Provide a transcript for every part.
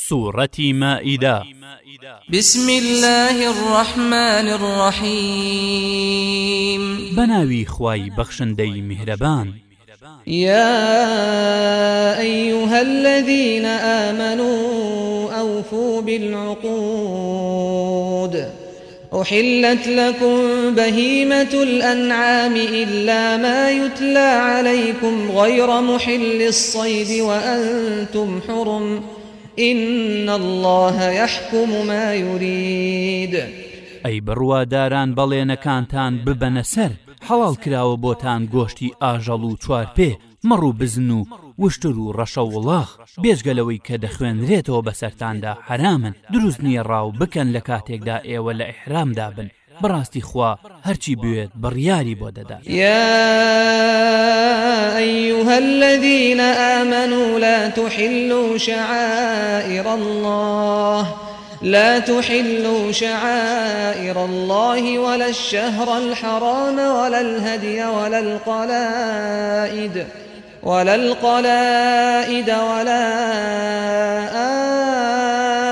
سورة مائدة بسم الله الرحمن الرحيم بناوي خواي بخشندي مهربان يا أيها الذين آمنوا أوفوا بالعقود أحلت لكم بهيمة الأنعام إلا ما يتلى عليكم غير محل الصيد وأنتم حرم ۖ إن الله يحكم ما يريد ئەی بڕواداران بەڵێنەکانتان ببەنە سەر حەڵال کراوە بۆتان گۆشتی ئاژەڵ و چوار پێ مەڕوو بزن و وشتر و ڕەشە وڵاخ بێژگەلەوەی کە دەخوێنرێتەوە بەسەرتاندا حرامن دروست نییە ڕاو بکەن لە کاتێکدا ئێوە لە ئحرامدا بن بەڕاستی خوا هەرچی بوێت بڕیاری بۆ دەدات يا أيها الذين آمنوا لا تحلوا شعائر الله لا تحلوا شعائر الله ولا الشهر الحرام ولا الهدي ولا القلائد ولا القلائد ولا آه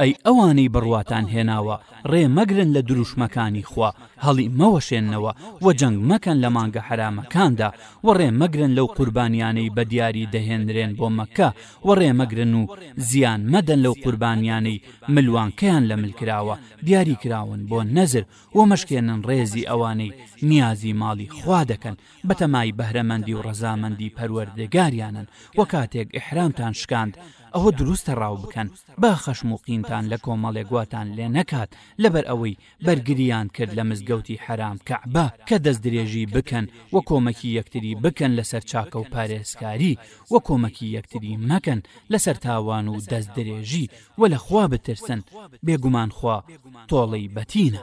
ئەی ئەوانەی بڕواتان هێناوە ڕێ مەگرن لە دروشمەکانی خوا هەڵی مەوەشێننەوە و جەنگ مەکەن لە مانگە حرامەکاندا و ڕێ مەگرن لەو قوربانیانەی بە دیاری دەهێنرێن بۆ مەکە و ڕێ مەگرن و زیان مەدەن لەو قوربانیانەی ملوانکەیان لە ملکراوە دیاری کراون بۆ نەزر و مەشکێنن ڕێزی ئەوانەی نیازی ماڵی خوا دەکەن بەتەمای بەهرەمەندی و ڕەزامەندی پەروەردەگاریانن وە کاتێک ئحرامتان شکاند ئەوە دروستە ڕاو بکەن با خەشم و قینتان لە کۆمەڵێ گواتان لێ نەکات لەبەر ئەوەی بەرگریان کرد لە مزگەوتی حرام کەعبا کە دەست درێژی بکەن وە کۆمەکی یەکتری بکەن لەسەر چاکە و پارێزکاری وە کۆمەکی یەکتری مەکەن لەسەر تاوان و دەست درێژی وە لە خوا بترسن بێگومان خوا تۆڵی بەتینە.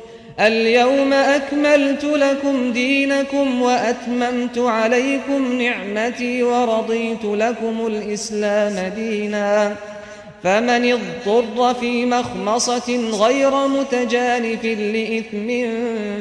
اليوم أكملت لكم دينكم وأتممت عليكم نعمتي ورضيت لكم الإسلام دينا فمن اضطر في مخمصة غير متجانف لإثم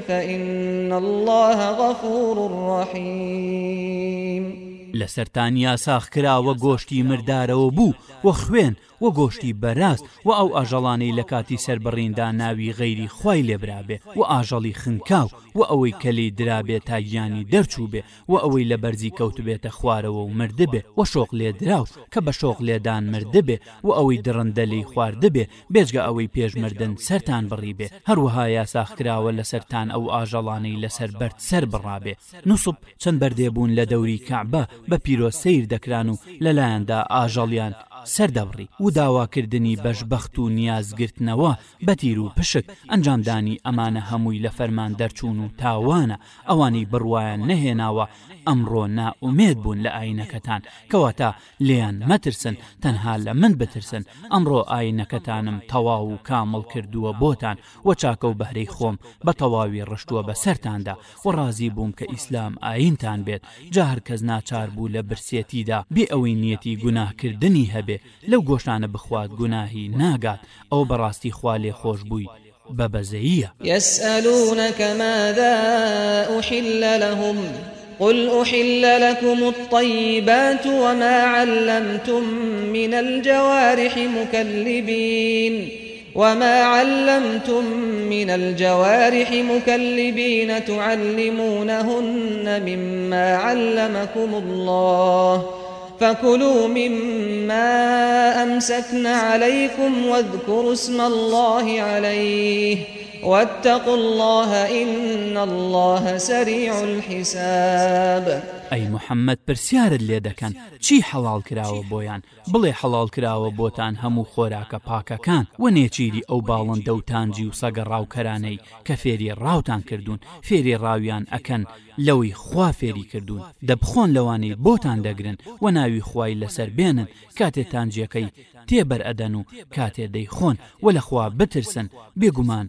فإن الله غفور رحيم لە سەرتان یاساخ کراوە گۆشتی مردارەوە بوو وە خوێن و گۆشتی بەراست و ئەو ئاژەڵانەی لە کاتی سربڕیندا ناوی غەیری خی لێبرابێ و ئاژەڵی خنکاو و ئەوەی کەلی درابێت تا گیانی دەرچوو بێ و ئەوەی لە بەرزی کەوتبێتە خوارەوە و مردبێ و شۆق لێ دراو کە بە شۆق لێدان مردبێ و ئەوەی درڕندە لی خواردبێ بێژگە ئەوەی پێشمردن سەران بڕی بێ هەروەها یاساخراوە لە سەران ئەو ئاژەڵانەی لەسەر بەرد سەر بڕابێ نوسب چەند بەردێبوون لە دەوری کعبە بە پیرۆ سیر دەکران و لەلایەندا ئاژەڵیان سەردەبڕی و داواکردنی بەشبەخت و نیازگرتنەوە بەتیر و پشک ئەنجامدانی ئەمانە هەمووی لە فەرمان دەرچوون و تاوانە ئەوانی بڕواان نەهێناوە ئەمڕۆ ناومێت بوون لە ئاینەکەتان کەواتە لێیان مەترسن تەنها لە من بترسن ئەمڕۆ ئاینەکەتانم تەواو و کامڵ کردووە بۆتان و چاکە و بەهرەی خۆم بە تەواوی ڕشتووە بە سەراندا و ڕازی بووم کە ئیسلام ئاینتان بێت جا هەر کەس ناچار بوو لە برسێتیدا بێ ئەوەی نیەتی گوناهکردنی هەبێت بێ لەو گۆشتانە بخوات گوناهی ناگات ئەو بەڕاستی خوا لێ خۆش بووی بە بەزەیە يسألونكماذا أحل لهم قل أحل لكم الطيبات وما علمتم من الجوارح مكلبين وما علمتم من الجوارح مكلبين تعلمونهن مما علمكم الله فكلوا مما أمسكن عليكم واذكروا اسم الله عليه واتقوا الله إن الله سريع الحساب ئەی محەممەد پرسیارت لێ دەکەن چی حەڵال کراوە بۆیان بڵێ حەڵال کراوە بۆتان هەموو خۆراکە پاکەکان و نێچیری ئەو باڵندە و تانجی و سەگە ڕاوکەرانەی کە فێری ڕاوتان کردوون فێری ڕاویان ئەکەن لەوەی خوا فێری کردوون دەبخۆن لەوانەی بۆتان دەگرن و ناوی خوای لەسەر بێنن کاتێ تانجیەکەی تێبەر ئەدەن و کاتێ دەیخۆن و لە خوا بترسن بێگومان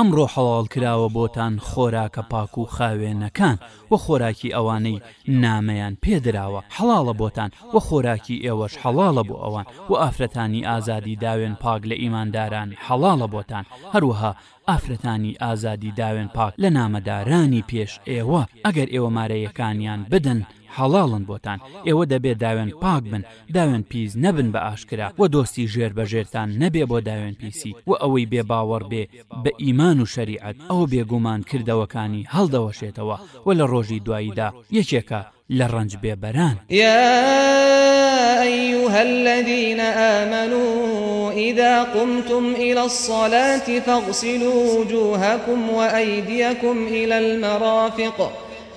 ئەمڕۆ حەڵال کراوە بۆتان خۆراکە پاک و خاوێنەکان وە خۆراکی ئەوانەی نامەیان پێدراوە حەڵاڵە بۆتان وە خۆراکی ئێوەش حەڵاڵە بۆ ئەوان و ئافرەتانی ئازادی داوێن پاک لە ئیمانداران حەڵاڵە بۆتان هەروەها ئافرەتانی ئازادی داوێن پاک لە نامەدارانی پێش ئێوە ئەگەر ئێوە مارەیەکانیان بدەن هەڵاڵن بۆتان ئێوە دەبێت داوێن پاک بن داوێن پیس نەبن بە ئاشکرا و دۆستی ژێر بەژێرتان نەبێ بۆ داوێن پیسی و ئەوەی بێ باوەڕ بێ بە ئیمان و شەریعەت ئەو بێگومان کردەوەکانی هەڵدەوەشێتەوە و لە ڕۆژی دواییدا یەکێکە لە ڕنج بێبەران أيها الذين آمنوا إذا قمتم إلى الصلاة فاغسلوا وجوهكم وأيديكم إلى المرافق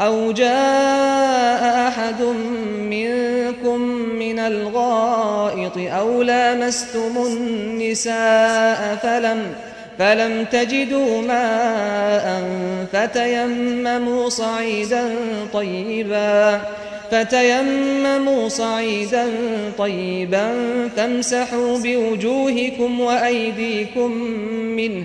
أو جاء أحد منكم من الغائط أو لامستم النساء فلم فلم تجدوا ماء فتيمموا صعيدا طيبا فتيمموا صعيدا طيبا فامسحوا بوجوهكم وأيديكم منه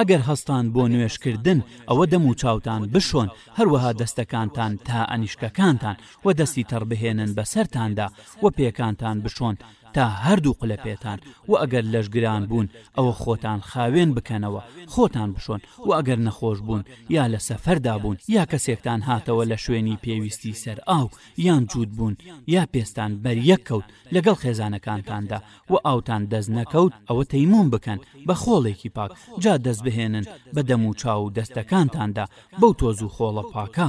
ئەگەر هەستان بۆ نوێشکردن ئەوە دەم و چاوتان بشۆن هەروەها دەستەکانتان تا ئەنیشکەکانتان و دەستی تەڕبهێنن بەسەرتاندا و پێکانتان بشۆن تا هەردوو قلە پێێتان و ئەگەر لەشگران بوون ئەوە خۆتان خاوێن بکەنەوە خۆتان بشۆن و ئەگەر نەخۆش بوون یا لە سەفەردا بوون یا کەسێکتان هاتەوە لە شوێنی پێویستی سەر ئاو یان جوود بوون یا پێستان بەریەک کەوت لەگەڵ خێزانەکانتاندا و ئاوتان دەست نەکەوت ئەوە تەیمون بکەن بە خۆڵێکی پاک جا دەست بهێنن بە دەم و چاو دەستەکانتاندا بەو تۆز و خۆڵە پاکە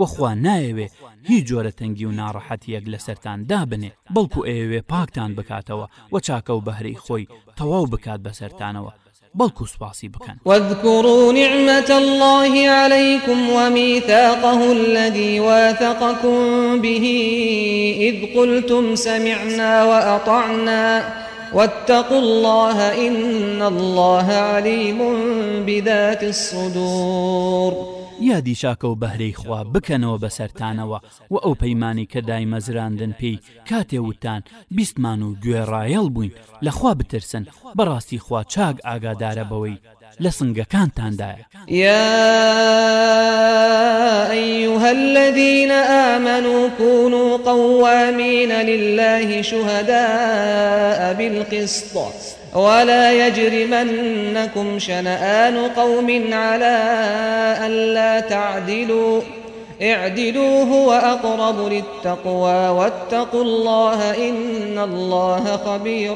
وەخوا نایەوێ هیچ جۆرە تەنگی و ناڕەحەتیەک لە سەران دابنێ بەڵکو ئێوێ پاکتان بکاتەوە و چاکە و بەهرەی خۆی تەواو بکات بە سەرانەوە بەڵکو سوپاسی بکەن وەذکوڕ نعممەتە اللهی عليهیکم ومیثاقه الذي واثقكم به إذ قلتم سمعنا وأطعنا واتقوا الله إن الله عليم بذات الصدور یادی شاکە و بەهرەی خوا بکەنەوە بەسەرتانەوە و ئەو پەیمانی کە دای مەزراندن پێی کاتێ وتان بیستمان و گوێڕایەڵ بووین لەخوا بترسن بەڕاستی خوا چاک ئاگادارە بەوەی لە سنگەکانتاندایە یا أيها الذين آمنوا كونوا قوامين لله شهداء بالقسط ولا يجرمنكم شنآن قوم على ألا تعدلوا اعدلوا هو أقرب للتقوى واتقوا الله إن الله خبير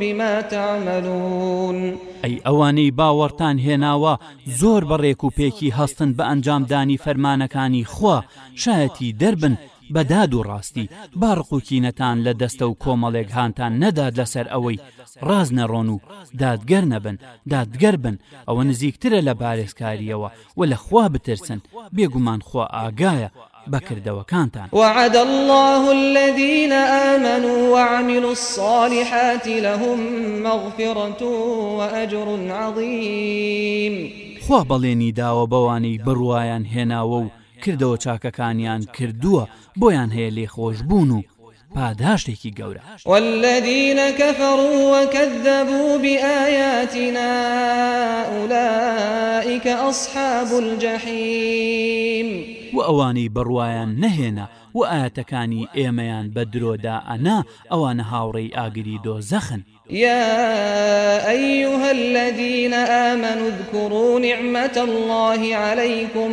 بما تعملون ئەی ئەوانەی باوەڕتان هێناوە زۆر بەڕێک و پێکی هەستن بە ئەنجامدانی فەرمانەکانی خوا شایەتی دەربن بەداد و ڕاستی باڕقوکینەتان لە دەستە و کۆمەڵێک هاانتان نەداد لەسەر ئەوەی ڕاز نەڕۆن و دادگەر نەبن دادگەر بن ئەوە نزیکترە لە بارێزکاریەوە و لە خوا بترسن بێگومان خوا ئاگایە بەکردەوەکانتان وعد الله الذين آمنوا وعملوا الصالحات لهم مغفرة وأجر عظيم خوا بەڵێنی داوە بەوانی بڕواان هێناوە و کردەوە چاکەکانیان کردووە بۆیان هەیە لێخۆش بوون و پاداشتێکی گەورە والذینەکە فڕوەکەدەبوو بئایاتنا ئولائیکە ئەصحاب الجحیم و ئەوانی بڕواان نەهێنا و ئاەتەکانی ئێمەیان بە درۆدا ئەنا ئەوانە هاوڕێی ئاگری دۆ زەخن يا أيها الذين آمنوا اذكروا نعمة الله عليكم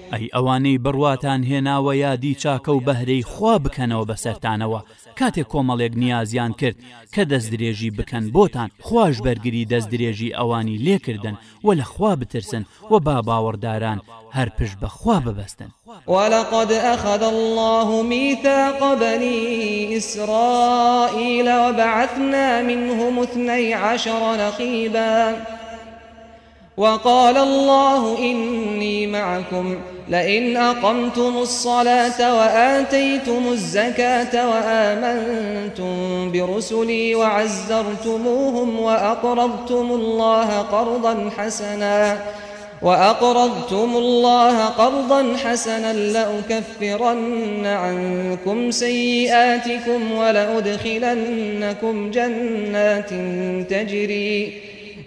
ئەی ئەوانەی بڕواتان هێناوە یادی چاکە و بەهرەی خوا بکەنەوە بەسەرتانەوە کاتێک کۆمەڵێک نیازیان کرد کە دەست درێژی بکەن بۆتان خوش بەرگری دەست درێژی ئەوانی لێکردن و لە خوا بترسن و با باوەڕداران هەر پشت بەخوا ببەستن ولقد أخذ الله ميثاق بني إسرائيل وبعثنا منهم اثني عشر نقيباً وقال الله إني معكم لئن أقمتم الصلاة وآتيتم الزكاة وآمنتم برسلي وعزرتموهم وأقرضتم الله قرضا حسنا وأقرضتم الله قرضا حسنا لأكفرن عنكم سيئاتكم ولأدخلنكم جنات تجري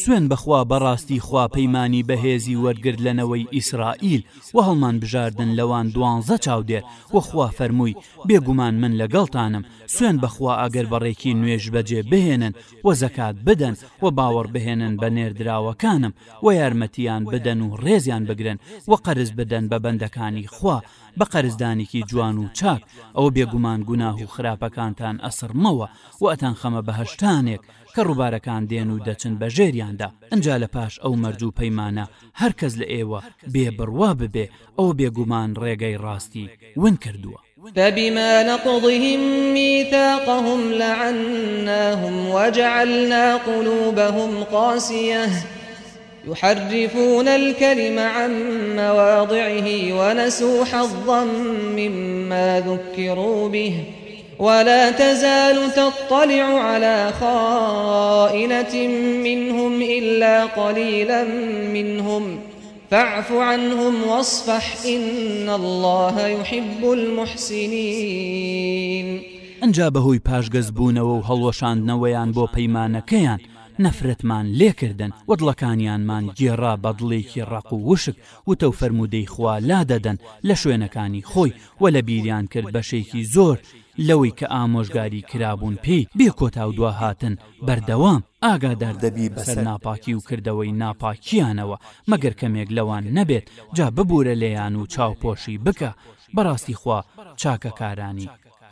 سوێن بەخوا بەڕاستی خوا پەیمانی بەهێزی وەرگرت لەنەوەی ئیسرائیل و هەڵمان بژاردن لەوان دوانزە چاودێر وەخوا فەرمووی بێگومان من لەگەڵتانم سوێن بەخوا ئەگەر بەڕێکی نوێژ بەجێ بهێنن و زەکات بدەن و باوەڕ بهێنن بە نێردراوەکانم و یارمەتیان بدەن و ڕێزیان بگرن و قەرز بدەن بە بەندەکانی خوا بە قەرزدانێکی جوان و چاک ئەو بێگومان گوناه و خراپەکانتان ئەسرمەوە و ئەتان خەمە بەهشتانێک کە ڕووبارەکان دێن و دەچن بە ژێریاندا ئەجا لە پاش ئەو مەرج و پەیمانە هەرکەس لە ئێوە بێ بڕوا ببێ ئەو بێگومان ڕێگەی ڕاستی ون کردووە. فبما نقضهم ميثاقهم لعناهم وجعلنا قلوبهم قاسية يحرفون الكلم عن مواضعه ونسوا حظا مما ذكروا به ولا تزال تطلع على خائنة منهم إلا قليلا منهم فاعف عنهم واصفح إن الله يحب المحسنين ئەجا بەهۆی پاشگەز بوونەوە و هەڵوەشاندنەوەیان بۆ پەیمانەکەیان نەفرەتمان لێکردن وەدڵەکانیانمان گێڕا بەدڵێکی ڕق و وشک وتە و فرەرمودەی خوا لا دەدەن لە شوێنەکانی خۆی و لە بیریان کرد بەشێکی زۆر لەوەی کە ئامۆژگاری کرابوون پێی بێ کۆتا و دوا هاتن بەردەوام ئاگادار دەبی بەسەر ناپاکی و کردەوەی ناپاکیانەوە مەگەر کەمێک لەوان نەبێت جا ببوورە لێیان و چاوپۆشی بکە بەڕاستی خوا چاکەکارانی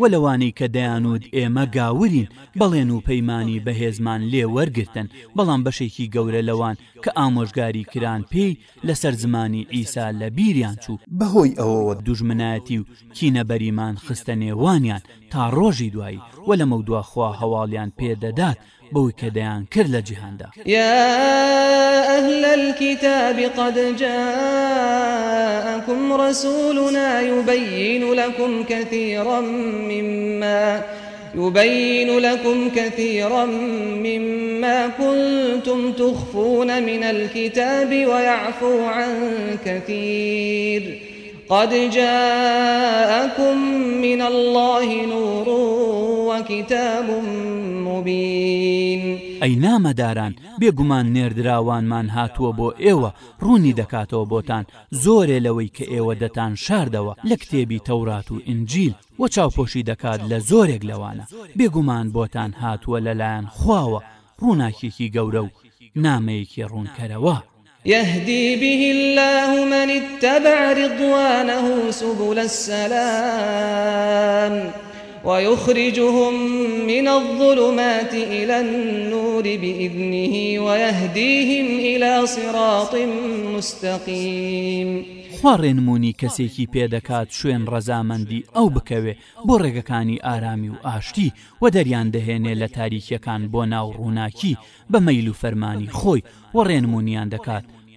و لەوانەی کە دەیانود ئێمە گاورین بەڵێن و پەیمانی بەهێزمان لێ وەرگتن بەڵام بەشێکی گەورە لەوان کە ئامۆژگاری کران پێی لەسەر زمانی ئیسا لە بیریان چوو بەهۆی ئەوەوە دوژمنایەتی و کینەبەریمان خستە نێوانیان تا ڕۆژی دوایی و لە مەودواخوا هەواڵیان پێدەدات بەوەی کە دەیان کرد لە جیهاندا یا ئەهل الكتاب قد جاءكم رسولنا يبين لكم كثيرا مما يبين لكم كثيرا مما كنتم تخفون من الكتاب ويعفو عن كثير قد جاءكم من الله نور وكتاب مبين ئەی نامەداران بێگومان نێردراوانمان هاتووە بۆ ئێوە ڕوونی دەکاتەوە بۆتان زۆرێ لەوەی کە ئێوە دەتان شاردەوە لە کتێبی تەورات و ئنجیل وە چاوپۆشی دەکات لە زۆرێک لەوانە بێگومان بۆتان هاتووە لەلایەن خواوە ڕووناکیێکی گەورە و نامەیەکی ڕوونکەرەوە. يهدي به الله من اتبع رضوانه سبل السلام ويخرجهم من الظلمات إلى النور بإذنه ويهديهم إلى صراط مستقيم خوارێنمونی کەسێکی پێدەکات شوێن ڕەزامەندی ئەو بکەوێ بۆ ڕێگەکانی ئارامی و ئاشتی و دەریان دەهێنێ لە تاریخیەکان بۆ ناو ڕووناکی بە مەیل و فەرمانی خۆی و ڕێنمونیان دەکات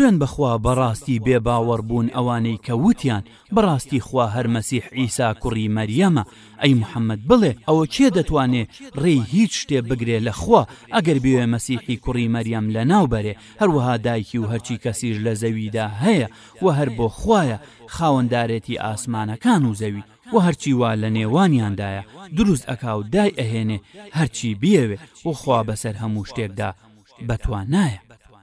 سوێن بەخوا بەڕاستی بێباوەڕ بوون ئەوانەی کە وتیان بەڕاستی خوا هەرمەسیح ئیسا کوڕی مەریەمە ئەی محەممەد بڵێ ئەوە کێ دەتوانێ ڕێی هیچ شتێ بگرێ لە خوا ئەگەر بوێ مەسیحی کوڕی مەریەم لە ناوبەرێ هەروەها دایکی و هەرچی کەسیش لە زەویدا هەیە و هەر بۆ خویە خاوەنددارێتی ئاسمانەکان و زەوی و هەرچی وا لە نێوانیاندایە دروست ئەکاو دای ئەهێنێ هەرچی بیەوێ و خوا بەسەر هەموو شتێکدا بەتوان نایە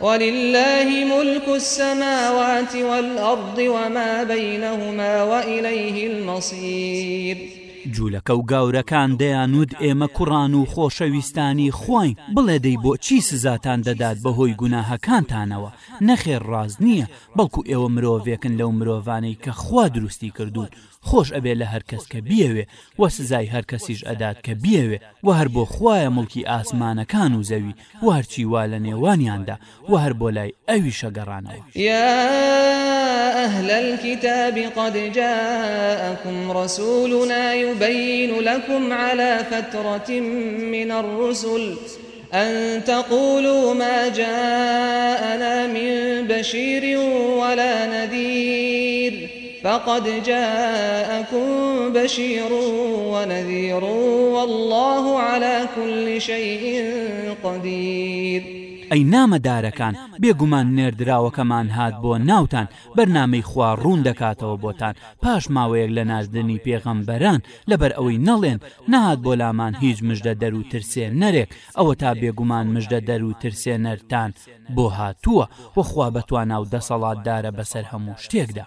ولله ملك السماوات والأرض وما بينهما وإليه المصير جوولەکە و گاورەکان دەیانود ئێمە کوڕان و خۆشەویستانی خۆی بڵێدەی بۆ چی سزاتان دەدات بەهۆی گوناهەکانتانەوە نەخێر ڕاز نییە بەڵکو ئێوە مرۆڤێکن لەو مرۆڤانەی کە خوا دروستی کردوون خۆش ئەبێ لە هەرکەس کە بیەوێ وە سزای هەرکەسیش ئەدات کە بیەوێ و هەر بۆ خویە مڵکی ئاسمانەکان و زەوی و هەرچی وا لە نێوانیاندا و هەر بۆ لای ئەوی شەگەڕانەوە یا أهل الكتاب قد جاءكم رسولنا يبين لكم على فترة من الرسل أن تقولوا ما جاءنا من بشير ولا نذير فقد جاءكم بشير ونذير والله على كل شيء قدير ئەی نامەدارەکان بێگومان نێردراوەکەمان هات بۆ ناوتان بەرنامەی خوا ڕوون دەکاتەوە بۆتان پاش ماوەیەک لە نازدنی پێغەمبەران لەبەر ئەوەی نەڵێن نەهات بۆ لامان هیچ مژدە دەر و ترسێ نەرێک ئەوە تا بێگومان مژدە دەر و ترسێ نەرتان بۆ هاتووە وەخوا بەتوانە و دەسەڵاتدارە بەسەر هەموو شتێکدا.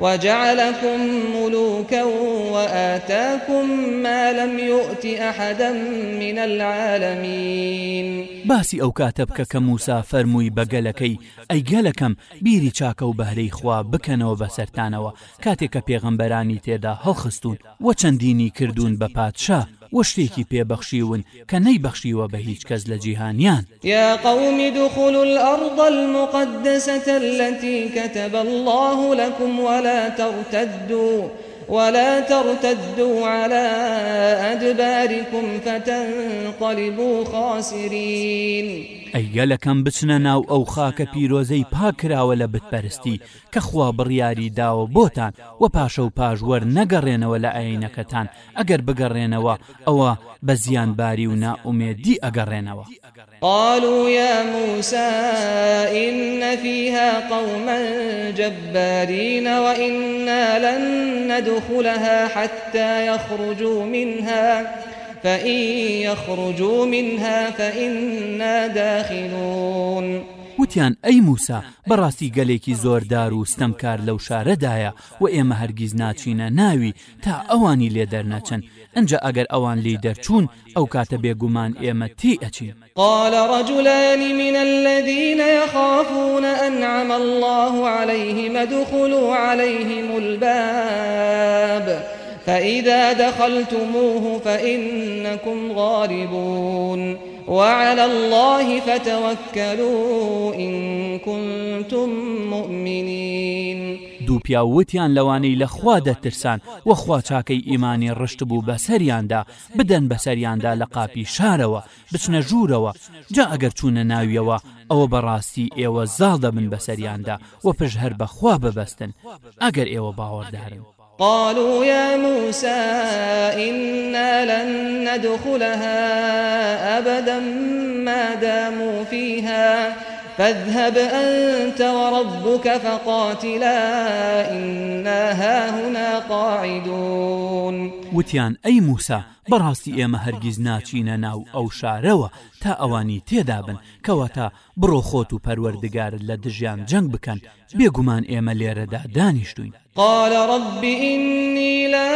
وجعلكم ملوكا وآتاكم ما لم يؤت أحدا من العالمين باسی ئەو کاتە بکە کە موسا فەرمووی بەگەلەکەی ئەی گەلەکەم بیری چاکە و بەهرەی خوا بکەنەوە بەسەرتانەوە کاتێک کە پێغەمبەرانی تێدا هەڵخستون وە چەندینی کردوون بە پادشا وە شتێکی پێبەخشیون کە نەیبەخشیوە بە هیچ کەس لە جیهانیان یا قومی دخول الأرض المقدسة التي كتب الله لكم ولا ترتدوا ولا ترتدوا على أدباركم فتنقلبوا خاسرين ئەیگەلەکەم بچنە ناو ئەو خاکە پیرۆزەی پاکراوە لە بتپەرستی کە خوا بڕیاری داوە بۆتان و پاشە و پاژوەەر نەگەڕێنەوە لە ئاینەکەتان ئەگەر بگەڕێنەوە ئەوە بە زیانباری و ناومێدی ئەگەڕێنەوە قالوا يا موسى إن فيها قوما جبارين وإنا لن ندخلها حتى يخرجوا منها فإن يخرجوا منها فإنا داخلون وتیان ئەی موسا بەڕاستی گەلێکی زۆردار و ستەمکار لەو شارەدایە و ئێمە هەرگیز ناچینە ناوی تا ئەوانی لێ دەرنەچن ئەجا ئەگەر ئەوان لی دەرچوون ئەو کاتە بێگومان ئێمە تی ئەچین قال رجلانی من الذين يخافون أنعم الله عليهم ادخلوا عليهم الباب فإذا دخلتموه فإنكم غالبون وعلى الله فتوكلوا إن كنتم مؤمنين دوو پیاوتیان لەوانەی لە خوا دەترسان وەخوا چاکەی ئیمانی ڕشت بوو بە سەریاندا بدەن بە سەریاندا لە قاپی شارەوە بچنە ژوورەوە جا ئەگەر چوونە ناویەوە ئەوە بەڕاستی ئێوە زاڵ دەبن بە سەریاندا وە پش هەر بەخوا ببەستن ئەگەر ئێوە باوەڕدارن. قالوا يا موسى إنا لن ندخلها أبدا ما داموا فيها فاذهب أنت وربك فقاتلا إنا هاهنا قاعدون وتیان ئەی موسا بەڕاستی ئێمە هەرگیز ناچینە ناو ئەو شارەوە تا ئەوانی تێدابن کەواتە بڕۆ خۆت و پەروەردگارت لە دژیان جەنگ بکەن بێگومان ئێمە لێرەدا دانیشتوین قال رب إني لا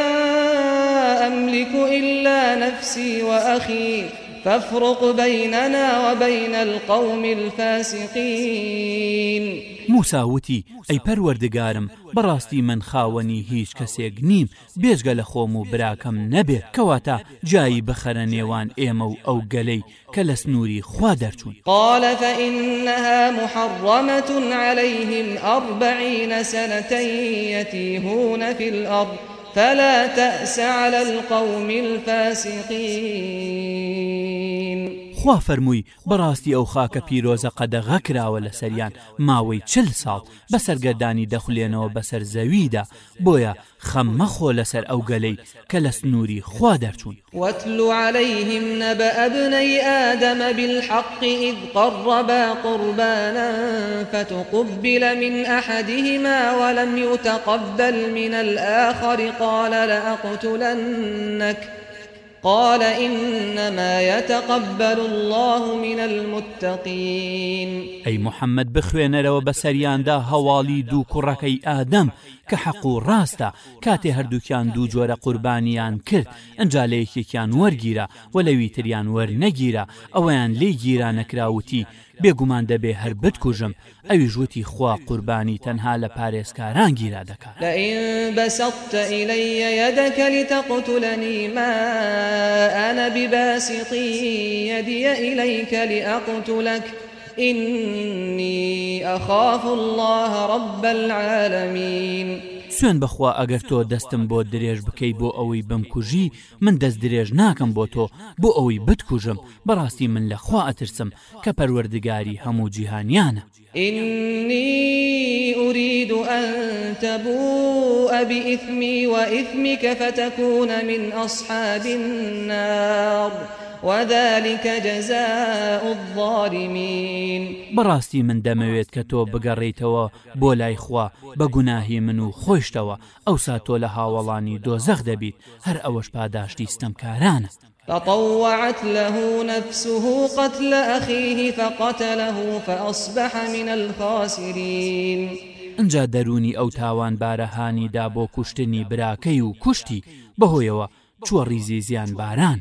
أملك إلا نفسي وأخي فافرق بيننا وبين القوم الفاسقين موساوتی ئەی پەروەردگارم بەڕاستی من خاوەنی هیچ کەسێک نیم بێژگە لە خۆم و براکەم نەبێت کەواتە جایی بخەرە نێوان ئێمە و ئەو گەلەی کە لە سنووری خوا دەرچوون قالتە إنها محڕەتون عليهلەیهم ئەڕبعینە سەنەتەیەتی هوونە في الأرض فلا تأس على القوم الفاسقين خوا فەرمووی بەڕاستی ئەو خاکە پیرۆزە قەدەغە کراوە لە سەریان ماوەی چل ساڵ بە سەرگەردانی دەخولێنەوە بەسەر زەویدا بۆیە خەممەخۆ لەسەر ئەو گەلەی کە لە سنووری خوا دەرچوون وتلو عليهلەیهم نەبە ئەبنەی ئادەمە بالحقی إذ قربا قربانا فتقبل من أحدهما ولم يتقبل من الآخر قال لأقتلنك قال إنما يتقبل الله من المتقين أي محمد بخوێنەرەوە بەسەریاندا هەواڵی دوو کوڕەکەی ئادەم کە حەق و ڕاستە کاتێ هەردووکیان دوو جۆرە قوربانیان کرد ئەجا لە یەکێکیان وەرگیرە و لەوی تریان وەرنەگیرە ئەویان لێ گیرا نەکراوتی بێگومان دەبێ هەر بتکوژم ئەوی ژووتی خوا قوربانی تەنها لە پارێزکاران گیرا دەکات لە بەسەقتە ئیلەیە یەدەکەلی تەقوتولەنیمە ئەە بیبەسیقی یەدیە ئیلەیکەلی ئەقوتولەک إني أخاف الله رب العالمين سوێن بەخوا ئەگەر تۆ دەستم بۆ درێژ بکەی بۆ ئەوەی بمکوژی من دەست درێژ ناکەم بۆ تۆ بۆ ئەوەی بتکوژم بەڕاستی من لە خوا ئەترسم کە پەروەردگاری هەموو جیهانیانە إني أريد أن تبوء بإثمي وإثمك فتكون من أصحاب النار وذلك جزاء الظالمين بەڕاستی من دەمەوێت کە تۆ بگەڕیتەوە بۆ لای خوا بە گوناهی من و خۆشتەوە ئەوسا تۆ لە هاوڵانی دۆزەخ دەبیت هەر ئەوەش پاداشتی ستەمکارانە. فطوعت له نفسه قتل أخيه فقتله فأصبح من الخاسرين ئەجا دەرونی ئەو تاوان بارەهانی دا بۆ کوشتنی براکەی و کوشتی بەهۆیەوە چوە ریزی زیان باران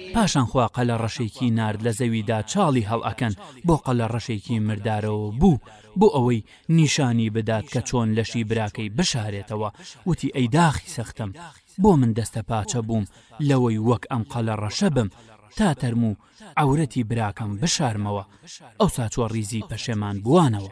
پاشان خواقە لە ڕەشێکی نرد لە زەویدا چاڵی هەڵەکەن بۆقە لە ڕەشێکی مردارەوە بوو بۆ ئەوەی نیشانی بدات کە چۆن لەشی براکەی بشارێتەوە وتی ئەیداخی سەختم بۆ من دەستە پاچە بووم لەوەی وەک ئەم قەلە ڕەشە بم تا تەرم و ئەورەتی براکەم بشارمەوە ئەوسا چۆ ریزی پەشێمان بوانەوە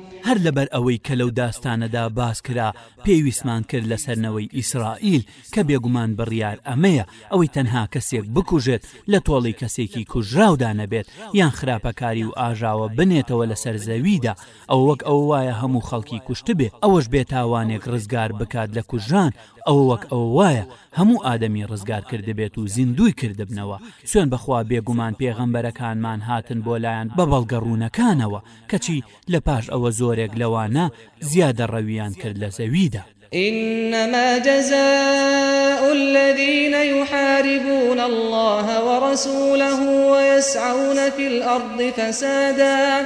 هەر لەبەر ئەوەی کە لەو داستانەدا باس کرا پێویستمان کرد لە سەرنەوەی ئیسرائیل کە بێگومان بڕیار ئەمەیە ئەوەی تەنها کەسێک بکوژێت لە تۆڵی کەسێکی کوژراودا نەبێت یان خراپەکاری و ئاژاوە بنێتەوە لە سەرزەویدا ئەو وەک ئەو وایە هەموو خەڵکی کوشت بێ ئەوەش بێتاوانێک ڕزگار بکات لە کوژان ئەوە وەک ئەوە وایە هەموو ئادەمی ڕزگار کردبێت و زیندوی کردبنەوە سوێن بەخوا بێگومان پێغەمبەرەکانمان هاتن بۆ لایەن بە بەڵگەڕوونەکانەوە کەچی لە پاش ئەوە زۆرێک لەوانە زیادە ڕەویان کرد لە زەویدا. إنما جزاء الذين يحاربون الله ورسوله ويسعون في الأرض فسادا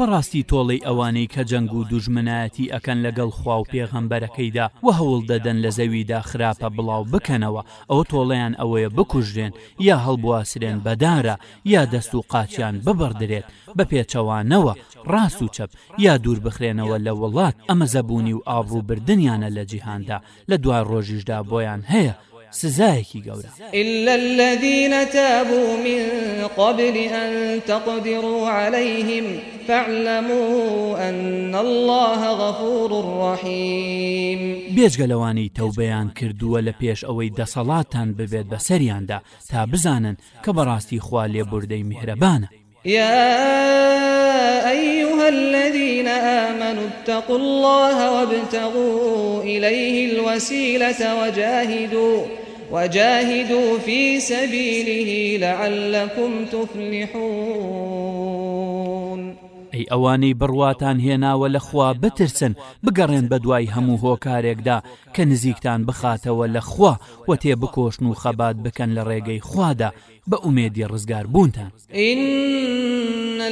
بەڕاستی تۆڵی ئەوانەی کە جەنگ و دوژمنایەتی ئەکەن لەگەڵ خوا و پێغەمبەرەکەیدا و هەوڵ دەدەن لە زەویدا خراپە بڵاو بکەنەوە ئەوە تۆڵیان ئەوەیە بکوژێن یا هەڵبواسرێن بەدارە یا دەست و قاچیان ببڕدرێت بە پێچەوانەوە ڕاست و چەپ یا دوور بخرێنەوە لە وڵات ئەمە زەبوونی و ئابوو بردنیانە لە جیهاندا لە دوای ڕۆژیشدا بۆیان هەیە سزایەکی گەورە إلا الذين تابوا من قبل أن تقدروا عليهم فاعلموا أن الله غفور رحيم بێجگە لەوانی تەوبەیان کردووە لە پێش ئەوەی دەسەڵاتان ببێت بە سەریاندا تا بزانن کە بەڕاستی خوا لێبوردەی میهرەبانە يا أيها الذين آمنوا اتقوا الله وابتغوا إليه الوسيلة وجاهدوا وجاهدوا في سبيله لعلكم تفلحون ئەی ئەوانەی بڕواتان هێناوە لە خوا بترسن بگەڕێن بە دوای هەموو هۆکارێکدا کە نزیکتان بخاتەوە لە خوا و تێ بکۆشن و خەبات بکەن لە ڕێگەی خوادا بە ئومێدی ڕزگار بوونتان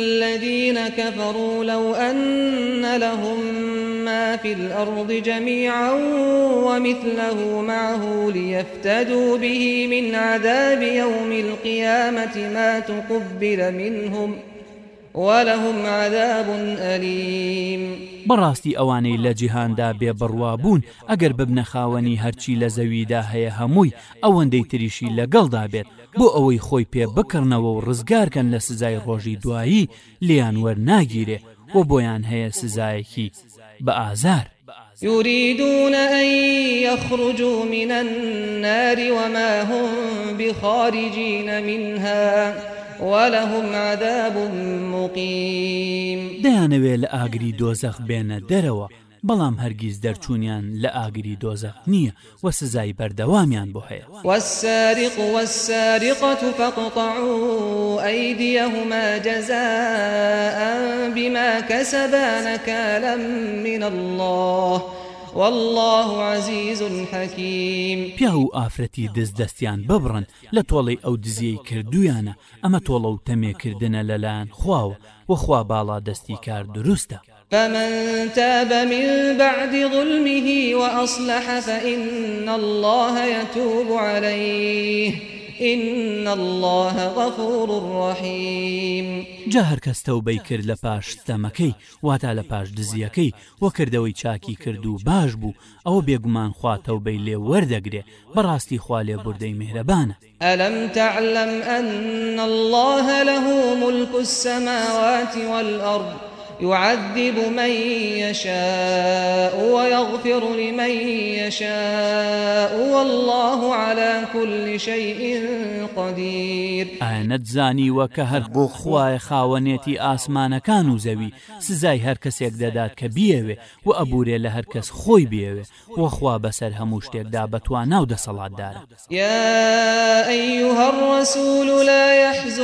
الذين كفروا لو أن لهم ما في الأرض جميعا ومثله معه ليفتدوا به من عذاب يوم القيامة ما تقبل منهم ۖ وەلهم عذابون ئەلیم بەڕاستی ئەوانەی لە جیهاندا بێ بڕوا بوون ئەگەر ببنە خاوەنی هەرچی لە زەویدا هەیە هەمووی ئەوەندەی تریشی لەگەڵدا بێت بۆ ئەوەی خۆی پێ بکردنەوە و ڕزگارکەن لە سزای ڕۆژی دوایی لیان وەرناگیرێ و بۆیان هەیە سزایەکی بە ئازار. يريدون أن يخرجوا من النار وما هم بخارجين منها وەلەهم عذاب مقیم دەیانەوێت لە ئاگری دۆزەخ بێنە دەرەوە بەڵام هەرگیز دەرچوونیان لە ئاگری دۆزەخ نییە وە سزای بەردەوامیان بۆ هەیە وەسەریق وەسەریقەت و فەقطع ئەیدیەهما جەزا بما كسبا نكالا من الله والله عزیز حەکیم پیا و ئافرەتی دەست دەستیان ببڕن لە تۆڵی ئەو دزیەی کردویانە ئەمە تۆڵە و تەمێکردنە لەلایەن خواوە وەخوا باڵا دەستی کار دروستە فمن تاب من بعد ظلمه وأصلح فإن الله يتوب عليه إن الله غفور ڕحیم جا هەرکەس تەوبەی کرد لە پاش تەمەکەی واتا لە پاش دزیەکەی وەکردەوەی چاکی کرد و باش بوو ئەوە بێگومان خوا تەوبەی لێ وەردەگرێ بەڕاستی خوا لێ بردەی میهرەبانە ألم تعلم أن الله له ملك السماوات والأرض يعذب من يشاء ويغفر لمن يشاء والله على كل شيء قدير ئاەت زانیوە کە هەر بۆ خوای خاوەنێتی ئاسمانەکان و زەوی سزای هەر کەسێک دەدات کە بیەوێ و ئەبورێ لە هەر کەس خۆی بێوێ وەخوا بەسەر هەموو شتێکدا بەتوان ناو دەسەڵاتدارە یا ئەی هەڕسول لا يحزن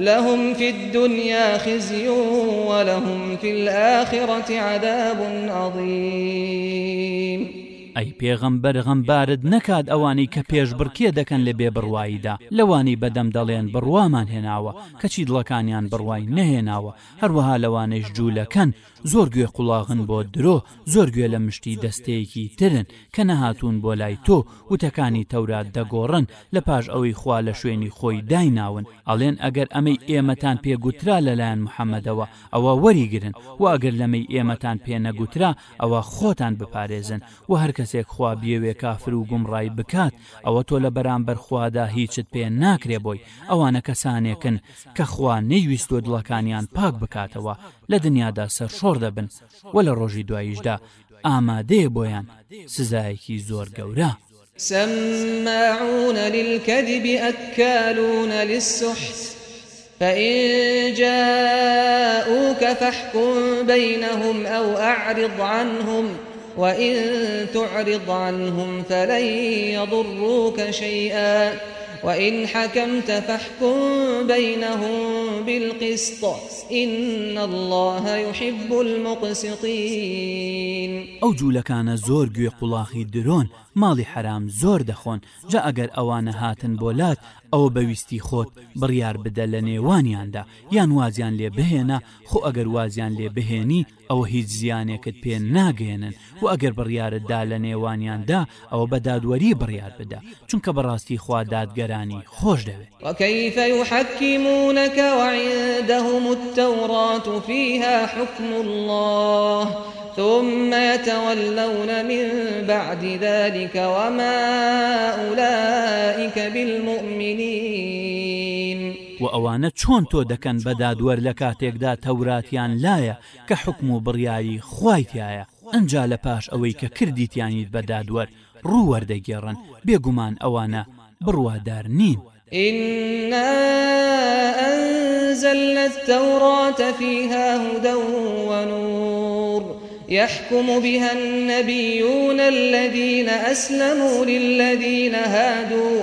لهم في الدنيا خزي ولهم في الآخرة عذاب عظيم ئەی پێغەمبەر غەمبارد نەکات ئەوانی کە پێش بڕکێ دەکەن لە بێ بڕواییدا لەوانی بەدەم دەڵێن بڕوامان هێناوە کەچی دڵەکانیان بڕوای نەهێناوە هەروەها لەوانەیش جوولەکەن زۆر گوێ قوڵاغن بۆ درۆ زۆر گوێ لە مشتی دەستەیەکی ترن کە نەهاتوون بۆ لای تۆ وتەکانی تەورات دەگۆڕن لە پاش ئەوەی خوا لە شوێنی خۆی دایناون ئەڵێن ئەگەر ئەمەی ئێمەتان پێگوترا لەلایەن محەممەدەوە ئەوە وەریگرن و ئەگەر لەمەی ئێمەتان پێنەگوترا ئەوە خۆتان بپارێزن و هەر کەسێک خوا بیەوێ کافر و گومڕای بکات ئەوە تۆ لە بەرامبەر خوادا هیچت پێ ناکرێ بۆی ئەوانە کەسانێکن کە خوا نەیویستۆ دڵەکانیان پاک بکاتەوە لە دنیادا سەر شۆڕ خۆر دەبن وە لە ڕۆژی دواییشدا ئامادەیە بۆیان سزایەکی زۆر گەورە. سماعون للكذب أكالون للسحت فإن جاءوك فاحكم بينهم أو أعرض عنهم وإن تعرض عنهم فلن يضروك شيئا وإن حكمت فاحكم بينهم بالقسط إن الله يحب المقسطين ئەو جوولەکانە زۆر گوێ قوڵاخی درۆن ماڵی حرام زۆر دەخۆن جا ئەگەر ئەوانە هاتن بۆ لات ئەوە بەویستی خۆت بڕیار بدە لە نێوانیاندا یان وازیان لێ بهێنە خۆ ئەگەر وازیان لێ بهێنی ئەوە هیچ زیانێکت پێ ناگەێنن و ئەگەر بڕیارتدا لە نێوانیاندا ئەوە بەدادوەری بڕیار بدە چونکە بەڕاستی خوا دادگەرانی خۆش دەوێت وكيف يحكمونك وعندهم التوراة فيها حكم الله ثم يتولون من بعد ذلك وما أولئك بالمؤمنين و ئەوانە چۆن تۆ دەکەن بەدادوەر لە کاتێکدا تەوراتیان لایە کە حکم و بڕیاری خوایتایە ئەنجا لە پاش ئەوەی کە کردیتیانیت بەدادوەر ڕووەردەگێڕن بێگومان ئەوانە بڕوادار نین. إنا أنزلنا التوراة فيها هدى ونور يحكم بها النبيون الذين أسلموا للذين هادوا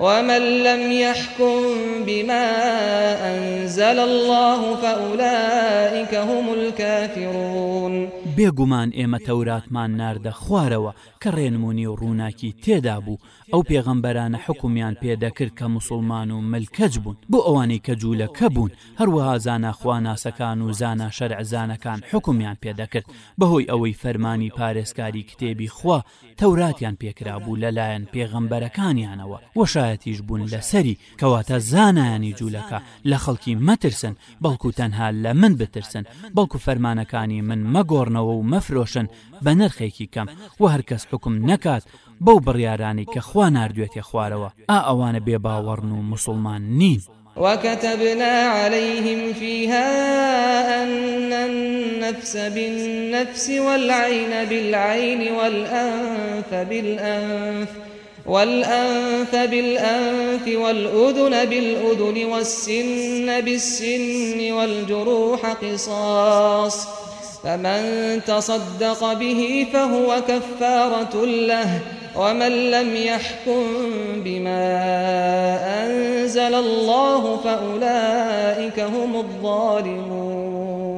ومن لم يحكم بما أنزل الله فأولئك هم الكافرون بێگومان ئێمە تەوراتمان ناردە خوارەوە کە ڕێنمونی و ڕووناکی تێدا بوو ئەو پێغەمبەرانە حکومیان پێدەکرد کە مسلمان و ملکەج بوون بۆ ئەوانەی کە جوولەکە بوون هەروەها زاناخواناسەکان و زانا شەرعزانەکان حکومیان پێدەکرد بەهۆی ئەوەی فەرمانی پارێزکاری کتێبی خوا تەوراتیان پێکرا بوو لەلایەن پێغەمبەرەکانیانەوە وەشایەتیش بوون لەسەری کەواتە زانایانی جوولەکە لە خەڵکی مەترسن بەڵکو تەنها لە من بترسن بەڵکو فەرمانەکانی من مەگۆڕنەوە ئەوە و مەفرۆشن بە نرخێکی کەم و هەرکەس حکم نەکات بەو بڕیارانی کە خوا نردوێتی خوارەوە ئا ئەوانە بێباوەڕن و مسلمان نین. وكتبنا عليهم فيها أن النفس بالنفس والعين بالعين والأنف بالأنف والأنف بالأنف والأذن بالأذن والسن بالسن والجروح قصاص فمن تصدق به فهو كفارة له ومن لم يحكم بما أنزل الله فأولئك هم الظالمون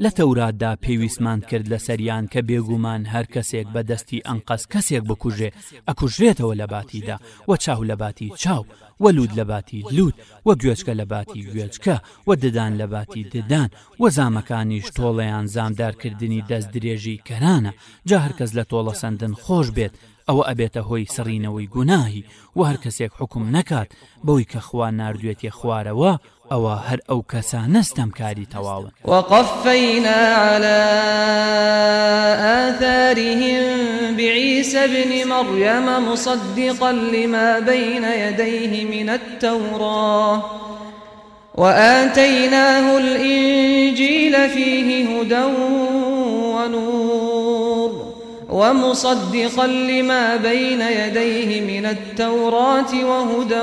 لە تەوراتدا پێویستمان کرد لە سەریان کە بێگومان هەر کەسێک بەدەستی ئەنقەس کەسێک بکوژێ ئەکوژرێتەوە لە باتیدا وە چاو لە باتی چاو وە لود لە باتی لود وە گوێچکە لە باتی گوێچکە وە ددان لە باتی ددان وە زامەکانیش تۆڵەیان زامدارکردنی دەست درێژی کەرانە جا هەرکەس لە تۆڵە سندن خۆش بێت ئەوە ئەبێتە هۆی سڕینەوەی گوناهی و هەر کەسێک حکم نەکات بەوەی کە خوا نردوێتی خوارەوە ئەوە هەر ئەو کەسان نستەم کاری تەواون وەقفەینا على ابن مريم مصدقا لما بين يديه من التوراة وآتيناه الإنجيل فيه هدى ونور ومصدقا لما بين يديه من التوراة وهدى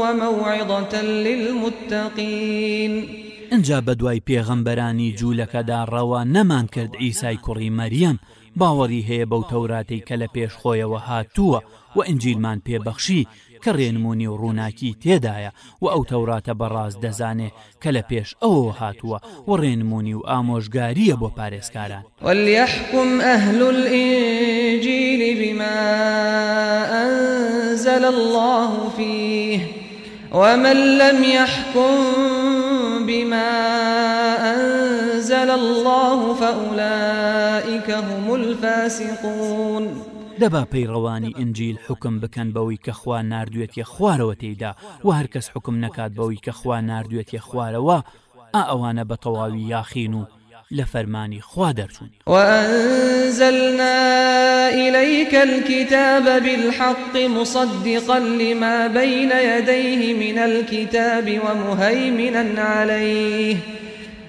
وموعظة للمتقين ئەجا بەدوای پێغەمبەرانی جوولەکەدا ڕەوە نەمان کرد ئیسای کوڕی مەریەم باوەڕی هەیە بەو تەوراتەی کە لە پێشخۆیەوە هاتووە و ئەنجیلمان پێبەخشی کە ڕێنمونی و ڕووناکی تێدایە و ئەو تەوراتە بەڕاز دەزانێ کە لە پێش ئەوە هاتووە و ڕێنمونی و ئامۆژگاریە بۆ پارێزکاران وەلیحکم ئەهل ئینجیلی بما أنزل الله فيه ومن لم يحكم بما أنزل أنزل الله فأولئك هم الفاسقون دەبا پەیڕەوانی ئنجیل حکم بکەن بەوەی کە خوا نردوێتی خوارەوە تێدا و هەرکەس حکم نکات بەوەی کە خوا نردوێتی خوارەوە ئا ئەوانە بە تەواوی یاخین و لە فەرمانی خوا دەرچوون وأنزلنا إليك الكتاب بالحق مصدقا لما بين يديه من الكتاب ومهيمنا عليه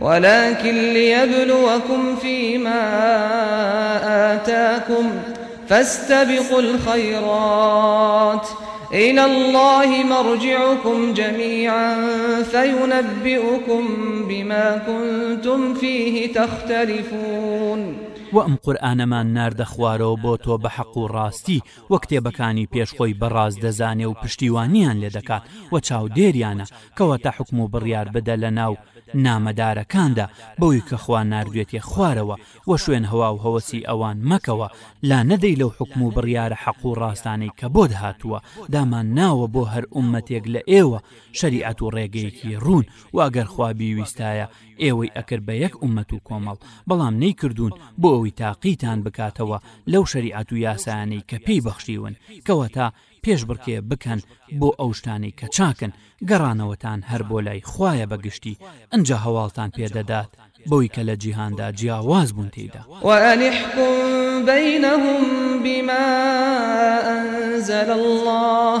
ولكن ليبلوكم فيما آتاكم فاستبقوا الخيرات إلى الله مرجعكم جميعا فينبئكم بما كنتم فيه تختلفون وەم قورآنەمان ناردە خوارەوە بۆ تۆ بە حەق و ڕاستی وە کتێبەکانی پێشخۆی بەڕاز دەزانێ و پشتیوانیان لێ دەکات وە چاودێریانە کەوە تا حکم و بڕیار بدە لە ناو نامەدارەکاندا بەوەی کە خوا نردوێتی خوارەوە وە شوێن هەوا و هەوەسی ئەوان مەکەوە لا نەدەی لەو حکم و بڕیارە حەق و ڕاستانەی کە بۆ دەهاتووە دامان ناوە بۆ هەر عومەتێک لە ئێوە شەریعەت و ڕێگەیەکی ڕوون واگەر خوا بیویستایە ئێوەی ئەکرد بە یەک عومەت و کۆمەڵ بەڵام نەیکردوون بۆ ئەوی تاقیتان بکاتەوە لەو شەریعەت و یاسانەی کە پێی بەخشیون کەوە تا پێش بڕکێ بکەن بۆ ئەو شتانی کە چاکن گەڕانەوەتان هەر بۆ لای خویە بەگشتی ئەجا هەواڵتان پێدەدات بەوەی کە لە جیهاندا جیاواز بوون تێدا وەلیحکم بینەهم بما أنزل الله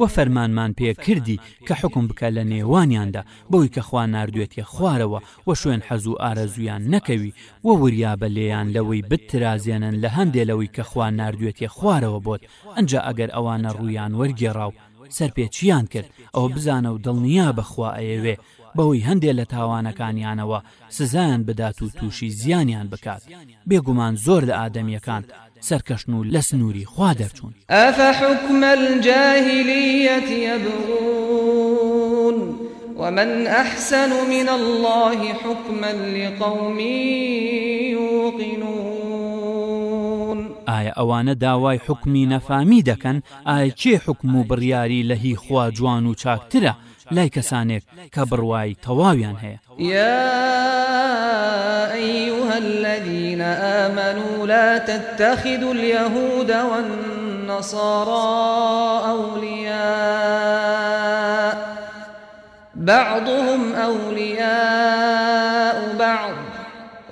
وە فەرمانمان پێ کردی کە حکم بکە لە نێوانیاندا بەوەی کە خوا نردوێتی خوارەوە وە شوێن حەزوو ئارەزویان نەکەوی وە وریا بە لێیان لەوەی بترازێنن لە هەندێ لەوەی کە خوا نردوێتی خوارەوە بۆت ئەجا ئەگەر ئەوانە ڕوویان وەرگێڕاو سەرپێچیان کرد ئەو بزانە و دڵنیا بەخوا ئەیەوێ بەوەی هەندێک لە تاوانەکانیانەوە سزان بدات و تووشی زیانیان بکات بێگومان زۆر لە ئادەمیەکان سەرکەشن و لە سنووری خوا دەرچوون ئەفە حکومە جاهلیەتیەبغون ومن أحسن من الله حكما لقوم يوقنون ئایا ئەوانە داوای حکمی نەفامی دەکەن ئایا چێ حکم و بڕیاری لە هی خوا جوان و چاکترە لای کەسانێک کە بڕوای تەواویان هەیە يا أيها الذين آمنوا لا تتخذوا اليهود والنصارى أولياء بعضهم أولياء بعض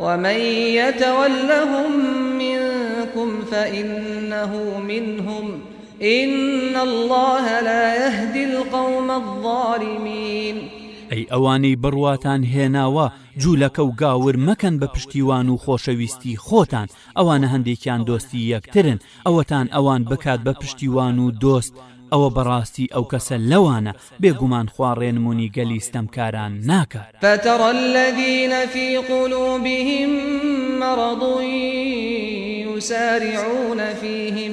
ومن يتولهم منكم فإنه منهم ۖ إن الله لا يهدي القوم الظالمين ئەی ئەوانەی بڕواتان هێناوە جوولەکە و گاور مەکەن بە پشتیوان و خۆشەویستی خۆتان ئەوانە هەندێکیان دۆستی یەکترن ئەوەتان ئەوان بکات بە پشتیوان و دۆست ئەوە بەڕاستی ئەو کەسە لەوانە بێگومان خوارێنمونی گەلیستەمکاران ناکە فتەڕە الذيینەفی قلوبهم مەڕضوی وسارعونە فيهم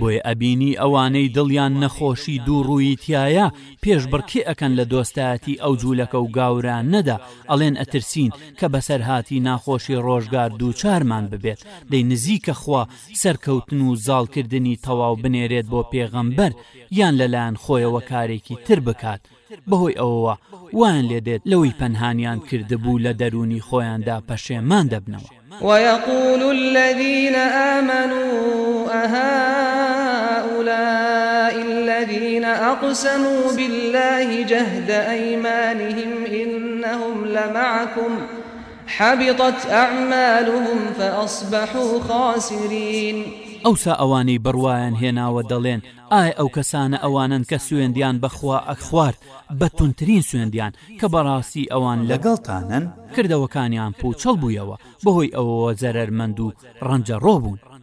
بۆیە ئەبینی ئەوانەی دڵیان نەخۆشی دوو ڕووی تایە پێش بڕکی ئەکەن لە دۆستایەتی ئەو جوولەکە و گاوران نەدا ئەڵێن ئەترسین کە بەسەر هاتی ناخۆشی ڕۆژگار دوو چارمان ببێت دەی نزیکە خوا سەرکەوتن و زاڵکردنی تەواو بنێرێت بۆ پێغەمبەر یان لەلایەن خۆیەوە کارێکی تر بکات. بەهۆی ئەوەوە وان لێدێت لەوەی پەنهانیان کردبوو لە دەرونی خۆیاندا پەشێمان دەبنەوە ويقول الذين آمنوا أهان وأقسموا بالله جهد أيمانهم إنهم لمعكم حبطت أعمالهم فأصبحوا خاسرين ئەوسا ئەوانی بڕواەن هێناوە دەڵێن ئایا ئەو کەسانە ئەوانن کە سوێندیان بەخوا ئەخوار بەتونترین سوێندیان کە بەڕاستی ئەوان لەگەڵتانن کردەوەکانیان پوچەڵ بوویەوە بەهۆی ئەوەوە زەرەرمەند و ڕەنجە ڕۆبوون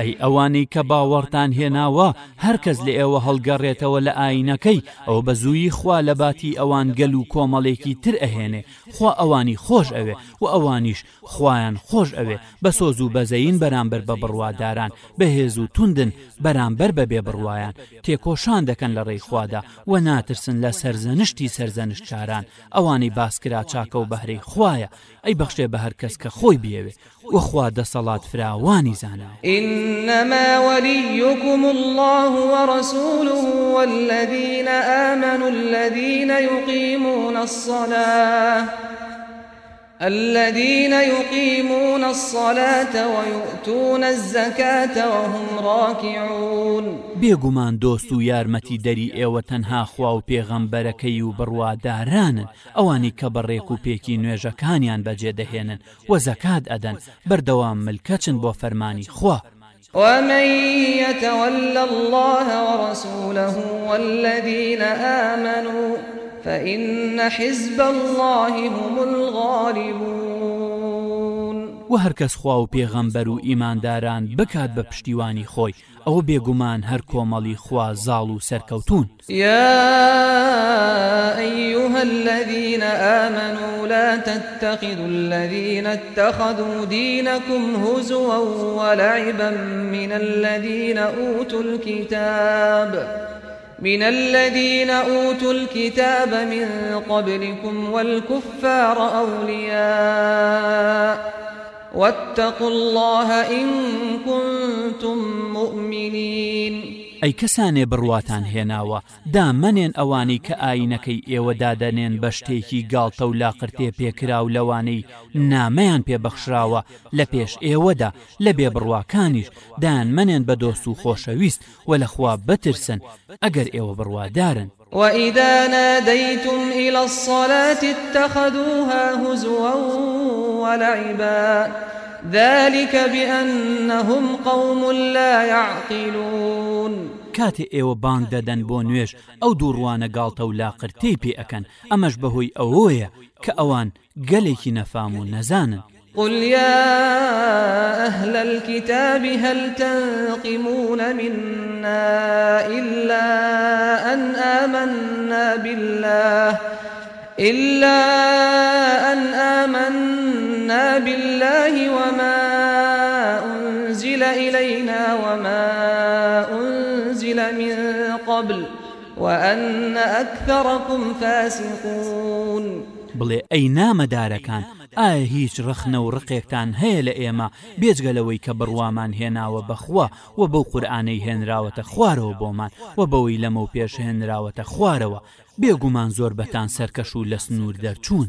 ئەی ئەوانەی کە باوەڕتان هێناوە هەرکەس لە ئێوە هەڵگەڕێتەوە لە ئاینەکەی ئەو بە زوویی خوا لە باتی ئەوان گەل و کۆمەڵێکی تر ئەهێنێ خوا ئەوانی خۆش ئەوێ و ئەوانیش خویان خۆش ئەوێ بە سۆز و بەزەین بەرامبەر بە بڕواداران بەهێز و توندن بەرامبەر بە بێ بڕواان تێکۆشان دەکەن لە ڕێیخوادا و ناترسن لە سەرزەنشتی سەرزەنشتاران ئەوانی باسکرا چاکە و بەهرەی خویە ئەی بەخشێ بە هەر کەس کە خۆی بێوێ وەخوا دەسەڵات فراوانی زانە. إنما وليكم الله ورسوله والذين آمنوا الذين يقيمون الصلاة الذين يقيمون الصلاة ويؤتون الزكاة وهم راكعون بێگومان دۆست و یارمەتی دەری ئێوە تەنها خوا و پێغەمبەرەکەی و بڕوادارانن ئەوانی کە بەڕێک و پێکی نوێژەکانیان بەجێدەهێنن وەزەکات ئەدەن بەردەوام ملکەچن بۆ فەرمانی خوا ومن يتول الله ورسوله والذين آمنوا فإن حزب الله هم الغالبون و هەرکەس خوا و پێغەمبەر و ئیمانداران بکات بە پشتیوانی خۆی ئەو بێگومان هەر کۆمەڵی خوا زاڵ و سەرکەوتون یاهە الذيە ئەمن و لا تتەقید الذيە تەخد و دینەکم هوزوە وەلایبە من الذيە ئووت الكتاب. من الذين أوتوا الكتاب من قبلكم والكفار أولياء واتقوا الله إن كنتم مؤمنين ئەی کەسانێ بڕواتان هێناوە دامەنێن ئەوانی کە ئاینەکەی ئێوە دادەنێن بە شتێکی گاڵتە و لاقرتێ پێکرا و لەوانەی نامەیان پێبەخشراوە لە پێش ئێوەدا لە بێ بڕواکانیش دان منێن بە دۆست و خۆشەویست و لەخوا بترسن ئەگەر ئێوە بڕوادارن. وإذا ناديتم إلى الصلاة اتخذوها هزوا ولعبا ذلك بأنهم قوم لا يعقلون کاتێ ئێوە بانگ دەدەن بۆ نوێش ئەو دووڕوانە گاڵتە و لاقرتی پێ ئەەکەن ئەمەش بەهۆی ئەوەیە کە ئەوان گەلێکی نەفام و نەزانن قل يا أهل الكتاب هل تنقمون منا إلا أن آمنا بالله إلا أن آمنا آمنا بالله وما أنزل إلينا وما أنزل من قبل وأن أكثركم فاسقون بڵێ ئەی نامەدارەکان ئایا هیچ ڕخنە و ڕقێکتان هەیە لە ئێمە بێجگەلەوەی کە بڕوامان هێناوە بەخوا و بەو قورآانەی هێنراوەتە خوارەوە بۆمان و بەوەی لەمە و پێش هێنراوەتە خوارەوە بێگومان زۆر بەتان سەرکەش و لە سنوور دەرچوون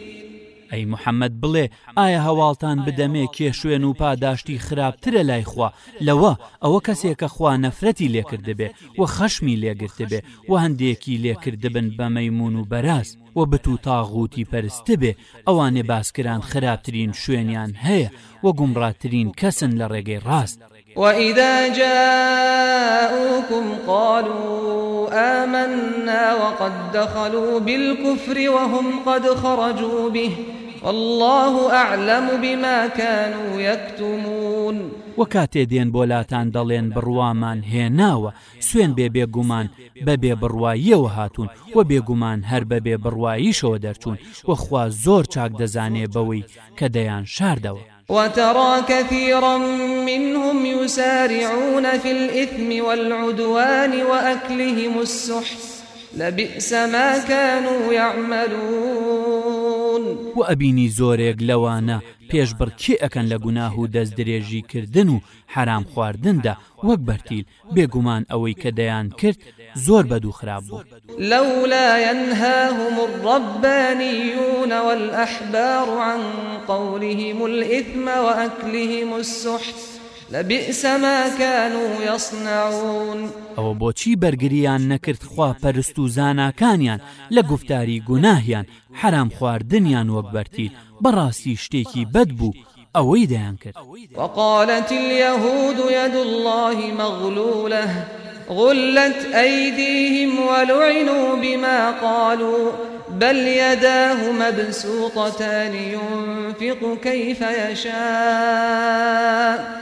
ئەی محەممەد بڵێ ئایا هەواڵتان بدەمێ کێ شوێن و پاداشتی خراپترە لای خوا لەوە ئەوە کەسێکە خوا نەفرەتی لێکردبێ و خەشمی لێگرتبێ و هەندێکی لێکردبن بە مەمون و بەراز و بتو تاغوتی پەرستە بێ ئەوانێ باسکران خراپترین شوێنیان هەیە و گومڕاترین کەسن لە ڕێگەی ڕاست. وإذا جاءوكم قالوا آمنا وقد دخلوا بالكفر وهم قد خرجوا به والله أعلم بما كانوا يكتمون وەکاتێ دێن بۆلاتان دەڵێن بڕوامان هێناوە سوێن بێ بێگومان بە بێ بڕواییەوە هاتوون و بێگومان هەر بە بێ بڕواییشەوە دەرچوون وەخوا زۆر چاک دەزانێ بەوەی کە دەیان شاردەوە. وترى كثيرا منهم يسارعون في الإثم والعدوان وأكلهم السحت لبئس ما كانوا يعملون وأبيني زوريك لوانا پێشبڕ کێ ئەەکەن لە گوناه و دەست درێژی کردن و حرام خواردندا وەک بەرتیل بێگومان ئەوەی کە دەیان کرد زۆر بەد و خراپ بوو لەولایەنهاهم الربانیونەوە الأحبار عن قولهم الإثم وأكلهم السحت لەبیئسە ماکان و یاسناون ئەوە بۆچی بەرگریان نەکرد خوا پەرست و زاناکانیان لە گفتاری گوناهیان حرام خواردنیان وەکبەرتیل بەڕاستی شتێکی بەد بوو ئەوەی دەیان کرد وقالت اليهود يد الله مغلولة غلت أيديهم ولعنوا بما قالوا بل يداه مبسوطتان ينفق كيف يشاء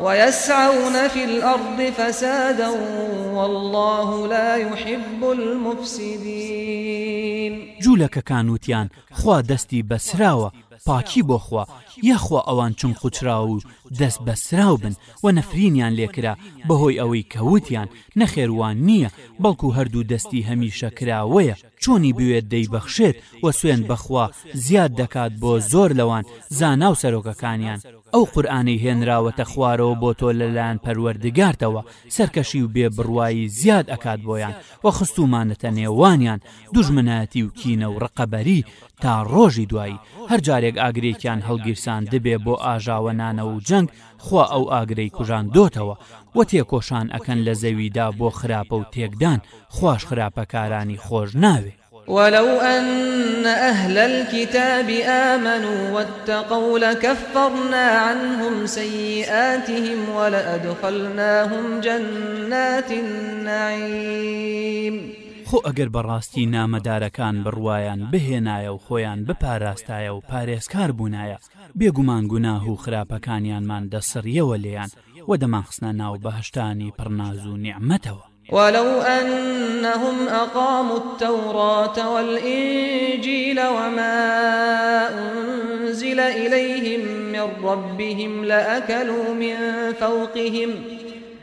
ويسعون في الأرض فسادا والله لا يحب المفسدين جولك كانوتيان خوا دستي بسراوة پاکی بۆ خوا یەخوا ئەوان چون خوچرا و دەست بەسرااو بن و نەفرینیان لێکرا بەهۆی ئەوەی کەوتیان نەخێوان نییە بەڵکو هەردوو دەستی هەمیشە کراوەیە چۆنی بوێت دەیبەخشێت و سوێن بەخوا زیاد دەکات بۆ زۆر لەوان زانا و سەرۆکەکانیان ئەو قورآانەی هێنراوەتە خوارەوە بۆ تۆ لەلایەن پەروەردگارتەوە سەرکەشی و بێ بڕواایی زیاد ئەکات بۆیان و خستومانەتە نێوانیان دوژمنەتی و کینە و ڕقەبەری تا ڕۆژی دوایی هەر جارێک ئاگرێکیان هەڵگیر ئینسان دبێ بۆ ئاژاوەنانە و جەنگ خوا ئەو ئاگرەی کوژان دۆتەوە و تێکۆشان ئەکەن لە زەویدا بۆ خراپە و تێکدان خوش خراپەکارانی خۆش ناوێت ولو أن أهل الكتاب آمنوا واتقوا لكفرنا عنهم سيئاتهم ولأدخلناهم جنات النعيم خۆ ئەگەر بەڕاستی نامەدارەکان بڕوایان بهێنایە و خۆیان بپاراستایە و پارێزکار بوونایە بێگومان گوناه و خراپەکانیانمان دەسڕیەوە لێیان و دەماخستە ناو بەهشتانی پڕناز و نیعممەتەوە ولو أنهم أقاموا التوراة والإنجيل وما أنزل إليهم من ربهم لأكلوا من فوقهم ۖ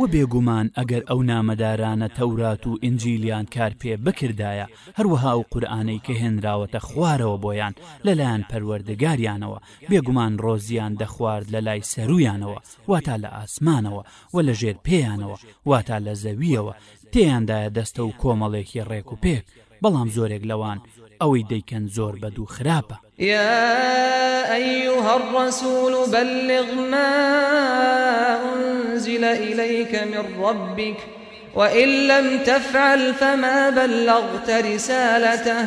و بێگومان ئەگەر ئەو نامەدارانە تەورات و ئنجیلیان کار پێ بکردایە هەروەها و قورآانەی کە هێنراوەتە خوارەوە بۆیان لەلایەن پەروەردەگاریانەوە بێگومان ڕۆزیان دەخوارد لە لای سەرویانەوە واتا لە ئاسمانەوە و لە ژێر پێیانەوە واتا لە زەویەوە تێیاندایە دەستە و کۆمەڵێکی ڕێک و پێک بەڵام زۆرێک لەوان ئەوەی دەیکەن زۆر بەد و خراپە یا ئەیها الرسول بلغ ما أنزل إليك من ربك وإن لم تفعل فما بلغت رسالته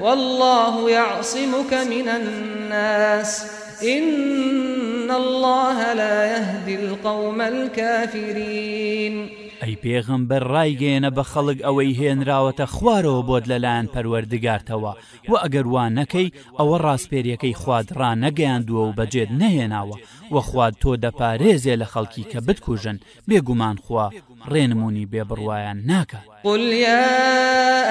والله يعصمك من الناس إن الله لا يهدي القوم الكافرين ئەی پێغمبەر ڕایگەێنە بە خەڵک ئەوەی هێنراوەتە خوارەوە بۆت لەلایەن پەروەردگارتەوە و ئەگەر وان نەکەی ئەوە ڕاستپێریەکەی خوادرا نەگەیاندووە و بەجێت نەهێناوە و خواد تۆ دەپارێزێ لە خەڵکی کە بتکوژن بێگومان خوا ڕێنمونی بێبڕوايان ناکە قل يا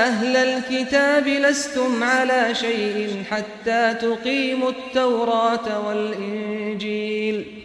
أهل الكتاب لستم على شيء حتى تقيموا التوراة والإنجيل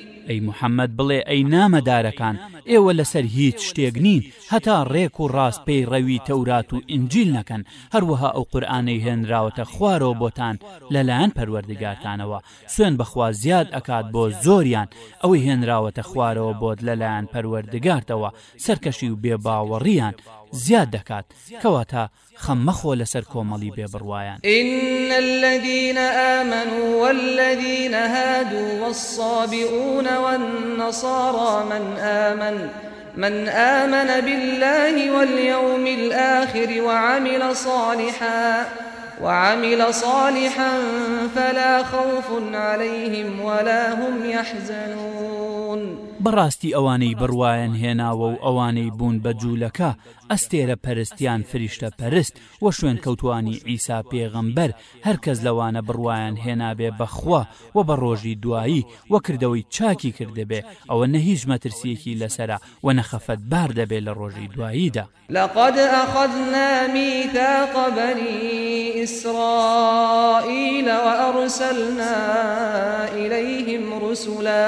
ئەی محەممەد بڵێ ئەی نامەدارەکان ئێوە لەسەر هیچ شتێک نین هەتا ڕێک و ڕاست پێی ڕەوی تەورات و ئینجیل نەکەن هەروەها ئەو قورآانەی هێنراوەتە خوارەوە بۆتان لەلایەن پەروەردگارتانەوە سوێن بەخوا زیاد ئەکات بۆ زۆریان ئەوەی هێنراوەتە خوارەوە بۆت لەلایەن پەروەردگارتەوە سەرکەشی و بێباوەڕیان زیاد دەکات کەواتە خەممەخۆ لەسەر کۆمەڵی بێبڕوایان إن الذين آمنوا والذين هادوا والصابئون والنصارى من آمن من آمن بالله واليوم الآخر وعمل صالحا وعمل صالحا فلا خوف عليهم ولا هم يحزنون بەڕاستی ئەوانەی بڕواەن هێناوە و ئەوانەی بوون بە جوولەکە ئەستێرە پەرستیان فریشتە پەرست وە شوێن کەوتانی ئیسا پێغەمبەر هەرکەس لەوانە بڕواەن هێنابێ بەخوا و بە ڕۆژی دوایی وە کردەوەی چاکی کردبێ ئەوە نە هیچ مەترسیەکی لەسرە و نەخەفەت بار دەبێ لە ڕۆژی دواییدا لەقد ئەخەزنامی تاقبنی ئیسرائیلەوە ئەڕوسلنا إليهم رسلا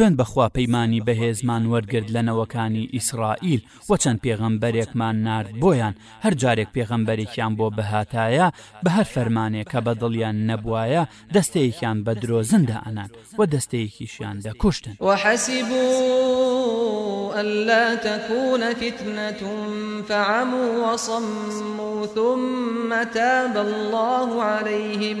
سوێن بەخوا پەیمانانی بەهێزمان وەرگرت لەنەوەکانی ئیسرائیل وە چەند پێغەمبەرێکمان نرد بۆیان هەر جارێک پێغەمبەرێکیان بۆ بەهاتایە بە هەر فەرمانێک کە بە دڵیان نەبواە دەستەیەکیان بە درۆزندا ئەنان و دەستەیەکیشیان دەکوشتن وحسیبوو ئەللا تەکوونە فتنەتون فەعام وەسەم ثم تاب الله عليهم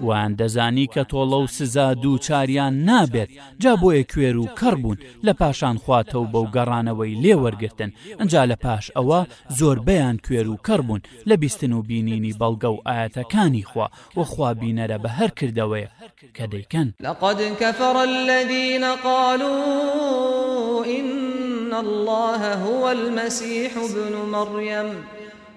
وان دەزانی کە تۆڵە و سزا دوو چاریان نابێت جا بۆیە کوێر و کەڕ بوون لە پاشان خواتە و بەو گەڕانەوەی لێوەرگتن ئەجا لە پاش ئەوە زۆربەیان کوێر و کەڕ بوون لە بیستن و بینینی بەڵگە و ئاەتەکانی خوا وەخوا بینەرە بە هەر کردەوەی کە دەیکەن لەقد کەفڕ الذيە قالوا إن الله هو المسيح ابن مريم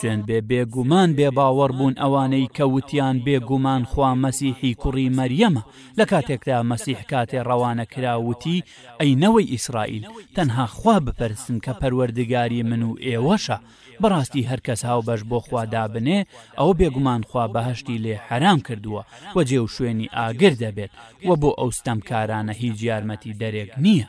سوێن بێ بێگومان بێ باوەڕ بوون ئەوانەی کەوتیان بێگومان خوا مەسیحی کوڕی مەریەمە لە کاتێکدا مەسیح کاتێ ڕەوانە کراوتی ئەینەوەی ئیسرائیل تەنها خوا بپەرسن کە پەروەردگاری من و ئێوەشە بەڕاستی هەرکەس هاوبەش بۆ خوادابنێ ئەو بێگومان خوا بەهشتی لێ حرام کردووە وە جێو شوێنی ئاگر دەبێت وە بۆ ئەوستەم کارانە هیچ یارمەتی دەرێک نییە.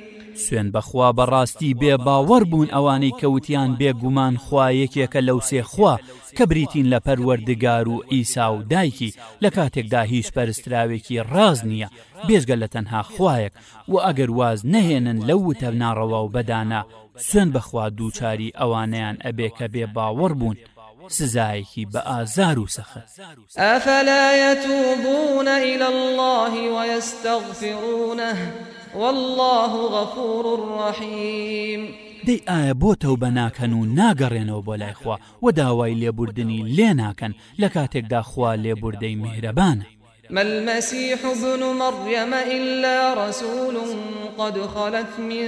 سوێن بەخوا بەڕاستی بێ باوەڕ بوون ئەوانەی کەوتیان بێگومان خوا یەکێکە لەو سێخوا کە بریتین لە پەروەردگار و ئیسا و دایکی لە کاتێکدا هیچ پەرستراوێکی ڕاز نییە بێزگە لە تەنها خوایەک و ئەگەر واز نەهێنن لەو تەبناڕەوە و بەدانا سوێن بەخوا دووچاری ئەوانیان ئەبێ کە بێ باوەڕ بوون. سزایەکی بە ئازار و سەخە ئەفەلایەت و بوونە إلى الله وەستەغفرونە. والله غفور ڕحیم دەی ئایا بۆتەو بە ناکەن و ناگەڕێنەوە بۆ لایخوا و داوای لێبوردنی لێ ناکەن لە کاتێکدا خوا لێبوردەی میهرەبانە ما المسيح ابن مريم إلا رسول قد خلت من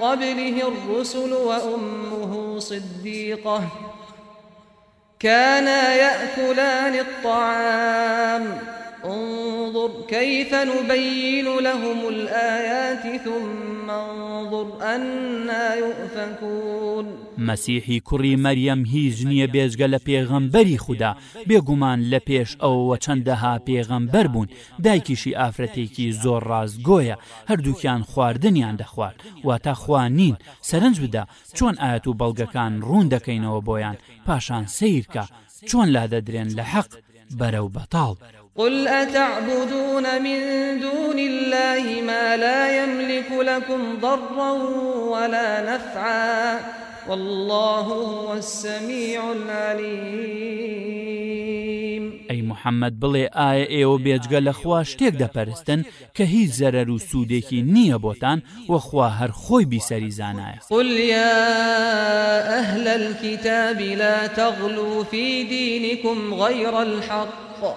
قبله الرسل وأمه صديقة كانا يأكلان الطعام انظر كيف نبين لهم الآيات ثم انظر أنا يؤفكون مەسیحی کوڕی مەریەم هیچ نییە بێژگە لە پێغەمبەری خوددا بێگومان لە پێش ئەوە چەندەها پێغەمبەر بوون دایکیشی ئافرەتێکی زۆر ڕازگۆیە هەردووکیان خواردنیان دەخوارد واتا خوانین سەرنج بدە چۆن ئاەت و بەڵگەکان ڕوون دەکەینەوە بۆیان پاشان سیرکە چۆن لا دەدرێن لە حەق بەرەو بەتاڵ. قل أتعبدون من دون الله ما لا يملك لكم ضرا ولا نفعا والله هو السميع العليم ئەی محەممەد بڵێ ئایا ئێوە بێجگە لە خوا شتێک دەپەرستن کە هیچ زەرەر و سوودێکی نییە بۆتان وەخوا هەر خۆی بیسەری زانایە قولیا ئەهل الكتاب لا تغلو في دينكم غير الحق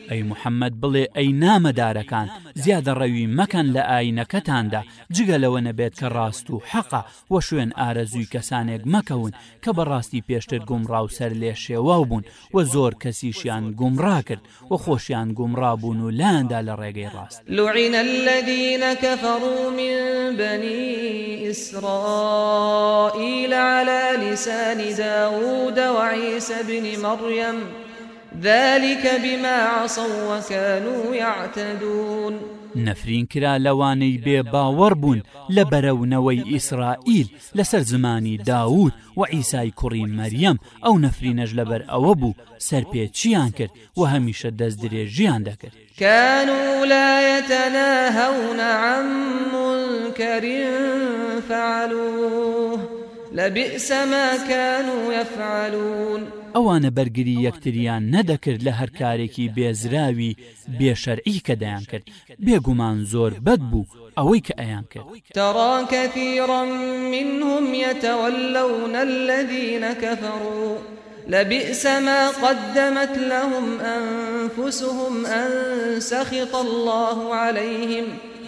ئەی محەممەد بڵێ ئەی نامەدارەکان زیادە ڕەوی مەکەن لە ئاینەکەتاندا جگە لەوە نەبێت کە ڕاست و حەقا وە شوێن ئارەزووی کەسانێک مەکەون کە بەڕاستی پێشتر گومڕاو سەر لێ شێواو بوون و زۆر کەسیشیان گومڕا کرد و خۆشیان گومڕا بوون و لاندا لە ڕێگەی ڕاست لوعین الذين كفروا من بني إسرائيل على لسان داود وعيسى بن مريم ذلك بما عصوا وكانوا يعتدون نەفرین کرا لەوانەی بێ باوەڕ بوون لە بەرەونەوەی ئیسرائیل لەسەر زمانی داوود و ئیسای کوڕی مەریەم ئەو نەفرینەش لەبەر ئەوە بوو سەرپێچیان کرد و هەمیشە دەست درێژیان دەکرد كان ولايتناهون عن منكر فعلوه لبئس ما كانوا يفعلون ئەوانە بەرگری یەکتریان نەدەکرد لە هەر کارێکی بێزراوی بێشەرعی کە دەیان کرد بێگومان زۆر بەد بوو ئەوەی کە ئەیان کرد تەڕانکەتیڕم منهم يتولون الذين كفروا لبئس ما قدمت لهم أنفسهم أن سخط الله عليهم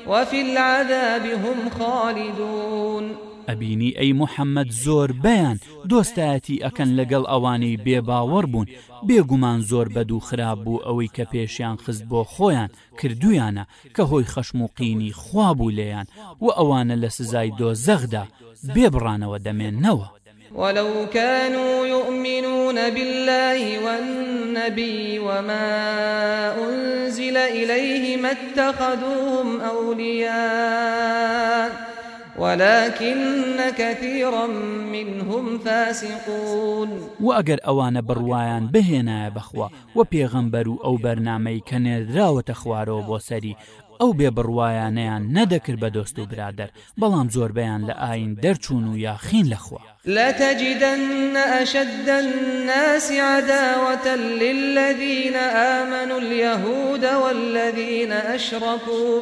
وفي العذاب هم خالدون ئەبینی ئەی محەممەد زۆر بەیان دۆستایەتی ئەکەن لەگەڵ ئەوانەی بێباوەڕ بوون بێگومان زۆر بەد و خراپ بوو ئەوەی کە پێشیان خست بۆ خۆیان کردویانە کە هۆی خەشم و قینی خوابوو لێیان و ئەوانە لە سزای دۆزەغدا بێبڕانەوە دەمێننەوە. ولو كانوا يؤمنون بالله والنبي وما أنزل إليه ما اتخذوهم أولياء ولكن كثيرا منهم فاسقون وأجر أوان بروايان بهنا بخوا وبيغمبر أو برنامج كان راوة خوارو بوسري ئەو بێ بڕواایانەیان نەدەکرد بە دۆست و برادر بەڵام زۆربیان لە ئاین دەرچوون و یاخین لەخوا لا تجدن أشد الناس عداوة للذين آمنوا اليهود والذين أشركوا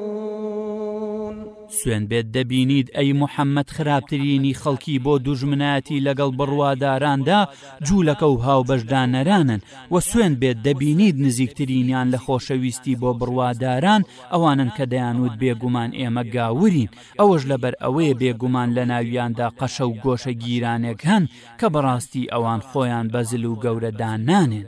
سوێن بێت دەبینید ئەی محەممەد خراپترینی خەڵکی بۆ دوژمناتی لەگەڵ بڕواداراندا جوولەکە و هاوبەشدانەرانن و سوێن بێت دەبینید نزیکترینیان لە خۆشەویستی بۆ بڕواداران ئەوانن کە دەیانوت بێگومان ئێمە گاورین ئەوەش لەبەر ئەوەیە بێگومان لە ناویاندا قەشە و گۆشە گیرانێک هەن کە بەڕاستی ئەوان خۆیان بەزل و گەورەدان نانێن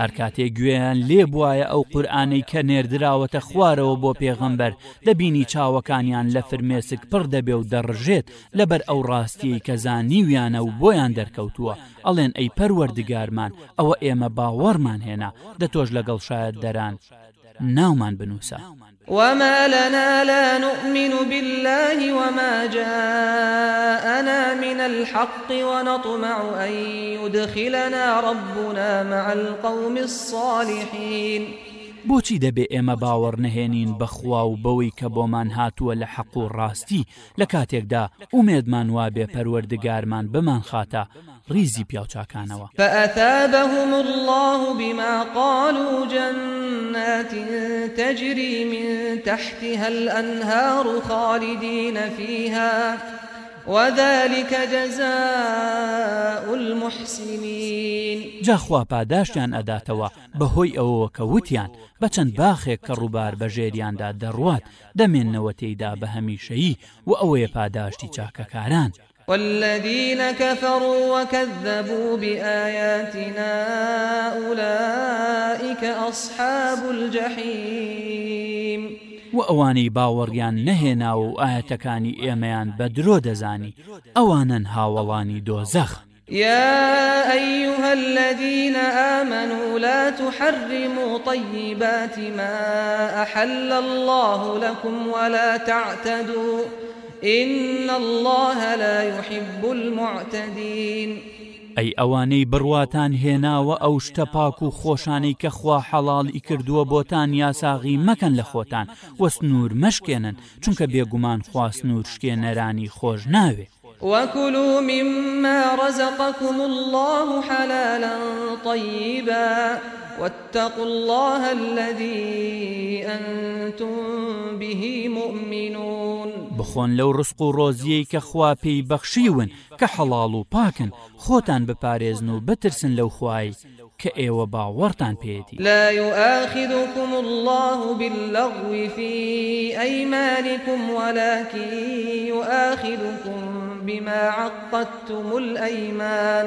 هەرکاتێک گوێیان لێ بواە ئەو قورآانەی کە نێردراوەتە خوارەوە بۆ پێغەمبەر دەبینی چاوەکانیان لە فرمێسک پڕ دەبێ و دەڕژێت لەبەر ئەو ڕاستی کەزانیویانە و بۆیان دەرکەوتووە ئەڵێن ئەی پەروەردگارمان ئەوە ئێمە باوەڕمان هێنا دەتۆش لەگەڵ شاید دەران ناومان بنووسە. وما لنا لا نؤمن بالله وما جاءنا من الحق ونطمع أن يدخلنا ربنا مع القوم الصالحين بۆچی دەبێ ئێمە باوەڕ نەهێنین بەخوا و بەوەی کە بۆمان هاتووە لە حەق و ڕاستی لە کاتێکدا ئومێدمان وا بێ پەروەردگارمان بمان خاتە ریزی پیاوچاکانەوە فأثابهم الله بما قالوا جنات تجري من تحتها الأنهار خالدين فيها وذلك جزاء المحسنين جاخوا پاداشتیان ئەداتەوە بەهۆی ئەوەوە کە وتیان بە چەند باخێک کە ڕووبار بە ژێریاندا دەڕوات دەمێننەوە تێیدا بە هەمیشەیی و ئەوەیە پاداشتی چاکەکاران والذين كفروا وكذبوا بآياتنا أولئك أصحاب الجحيم وأواني باوەڕیان نەهێنا و ئاەتەکانی ئێمەیان بە درۆ دەزانی ئەوانن هاوڵانی دۆزەخ يا أيها الذين آمنوا لا تحرموا طيبات ما أحل الله لكم ولا تعتدوا إن الله لا يحب المعتدين ئەی ئەوانەی بڕواتان هێناوە ئەو شتە پاک و خۆشانەی کە خوا حەڵاڵی کردووە بۆتان یاساغی مەکەن لە خۆتان وەسنوور مەشکێنن چونکە بێگومان خواستنور شکێنەرانی خۆش ناوێ وكلوا مما رزقكم الله حلالا طيبا واتقوا الله الذي أنتم به مؤمنون بخۆن لەو ڕسق و ڕۆزیەی کە خوا پێی بەخشیون کە حەڵاڵ و پاکن خۆتان بپارێزن و بترسن لەو خوای کە ئێوە باوەڕتان پێێتی لا يؤاخذكم الله باللغو في أيمانكم ولكن يؤاخذكم بما عقدتم الأيمان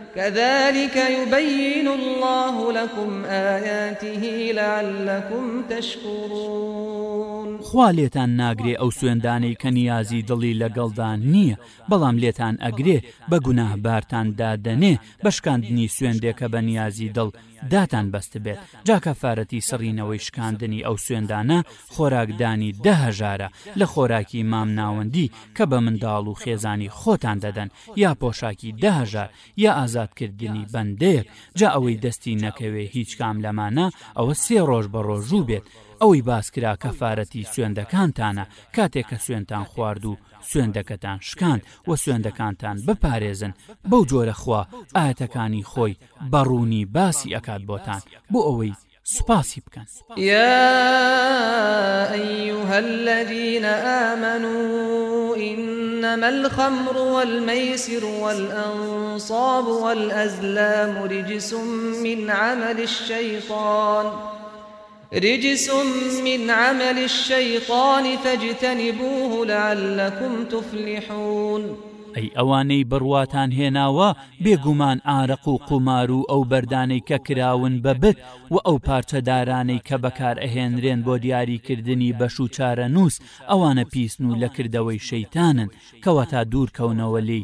كذلك يبين الله لكم آياته لعلكم تشكرون خوا لێتان ناگرێ ئەو سوێندانەی کە نیازی دڵی لەگەڵدان نییە بەڵام لێتان ئەگرێ بە گوناهبارتان دادەنێ بەشکاندنی سوێندێکە بە نیازی دڵ داتان بەستە بێت جاکەفاەتی سڕینەوەی شکاندنی ئەو سوێندانە خۆراکدانی دەهژارە لە خۆراکی مام ناوەندی کە بە منداڵ و خێزانی خۆتان دەدەن یا پۆشاکی دەهژار یا ئازادکردنی بەندێک جا ئەوەی دەستی نەکەوێ هیچ کام لەمانە ئەوە سێ ڕۆژ بە ڕۆژوو بێت ئەوەی باسکرا کەفاەتی سوێندەکانتانە کاتێک کە سوێنتان خوارد و سوێندەکەتان شکاند و سوێندەکانتان بپارێزن بەو جۆرە خوا ئاەتەکانی خۆی بەڕوونی باسی ئەکات بۆتان بۆ ئەوەی سوپاسی بکەن یا ئەیها الذين آمنوا إنما الخمر والميسر والأنصاب والأزلام رجس من عمل الشيطان رجس من عمل الشيطان فاجتنبوه لعلكم تفلحون ئەی ئەوانەی بڕواتان هێناوە بێگومان ئارق و قومار و ئەو بەردانەی کە کراون بەبت و ئەو پارچەدارانەی کە بەکار ئەهێنرێن بۆ دیاریکردنی بەش و چارە نووس ئەوانە پیسن و لەکردەوەی شەیتانن کەوا تا دوورکەونەوە لی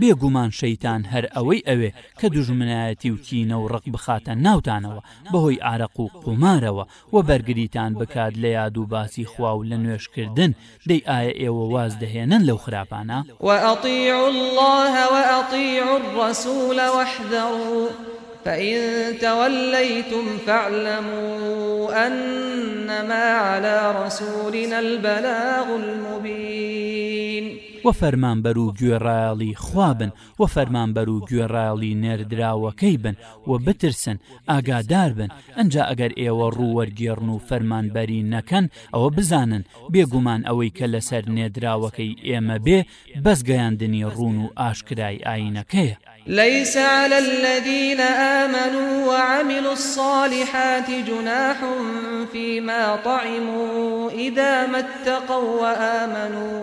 بێگومان شەیتان هەر ئەوەی ئەوێ کە دوژمنایەتی و کینە و ڕق بخاتە ناوتانەوە بەهۆی ئارەق و قومارەوە و بەرگریتان بکات لە یاد و باسی خوا و لە نوێشکردن دەی ئایا ئێوە واز دەهێنن لەو خراپانە وأطيع الله وأطيع الرسول واحذروا فإن توليتم فاعلموا أنما على رسولنا البلاغ المبين وە فەرمانبەر و گوێڕایڵی خوابن وە فەرمانبەر و گوێڕایڵی نێردراوەکەی بن و بترسن ئاگادار بن ئەجا ئەگەر ئێوە ڕووەرگێڕن و فەرمانبەری نەکەن ئەوە بزانن بێگومان ئەوەی کە لەسەر نێدراوەکەی ئێمە بێ بەس گەیاندنی ڕوون و ئاشکرای ئاینەکەیە. ليس على الذين آمنوا وعملوا الصالحات جناح فيما طعموا إذا ما اتقوا وآمنوا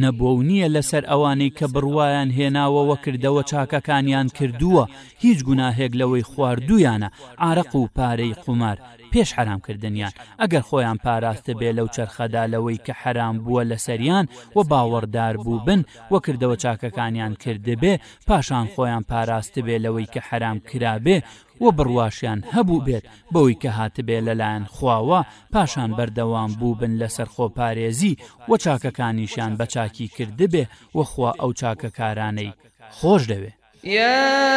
نەبوو نییە لەسەر ئەوانەی کە بڕوایان هێناوەوە کردەوە چاکەکانیان کردووە هیچ گوناهێک لەوەی خواردویانە ئارەق و پارەی قومار پێش حرامکردنیان ئەگەر خۆیان پاراستە بێ لەو چرخەدا لەوەی کە حرام بووە لەسەریان و باوەڕدار بوو بن وە کردەوە چاکەکانیان کردبێ پاشان خۆیان پاراستە بێ لەوەی کە حرام کرابێ و بڕواشیان هەبوو بێت بەوەی کە هاتبێ لەلایەن خواوە پاشان بەردەوام بوو بن لەسەر خۆپارێزی و چاکەکانیشان بە چاکی کردبێ وەخوا ئەو چاکەکارانەی خۆش دەوێت. يا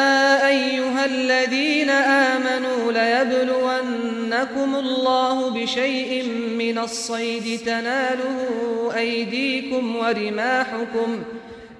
أيها الذين آمنوا ليبلونكم الله بشيء من الصيد تناله أيديكم ورماحكم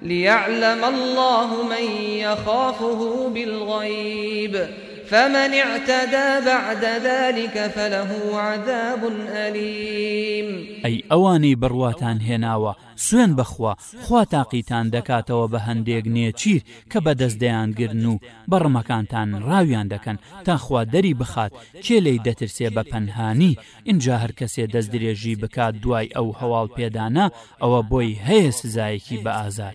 ليعلم الله من يخافه بالغيب ۖ فمن اعتدى بعد ذلك فله عذاب أليم أي أواني برواتان هێناوە سوێن بخوا خوا تاقیتان دەکاتەوە بە هەندێک نێچیر کە بە دەستدەیانگرن و بەڕمەکانتان ڕاویان دەکەن تاخوا دەری بخات کێ لی دەترسێ بە پەنهانی اینجا هەر کەسێ دەست درێژی بکات دوای ئەو هەواڵ پێدانا ئەوە بۆی هەیە سزایەکی بە ئازار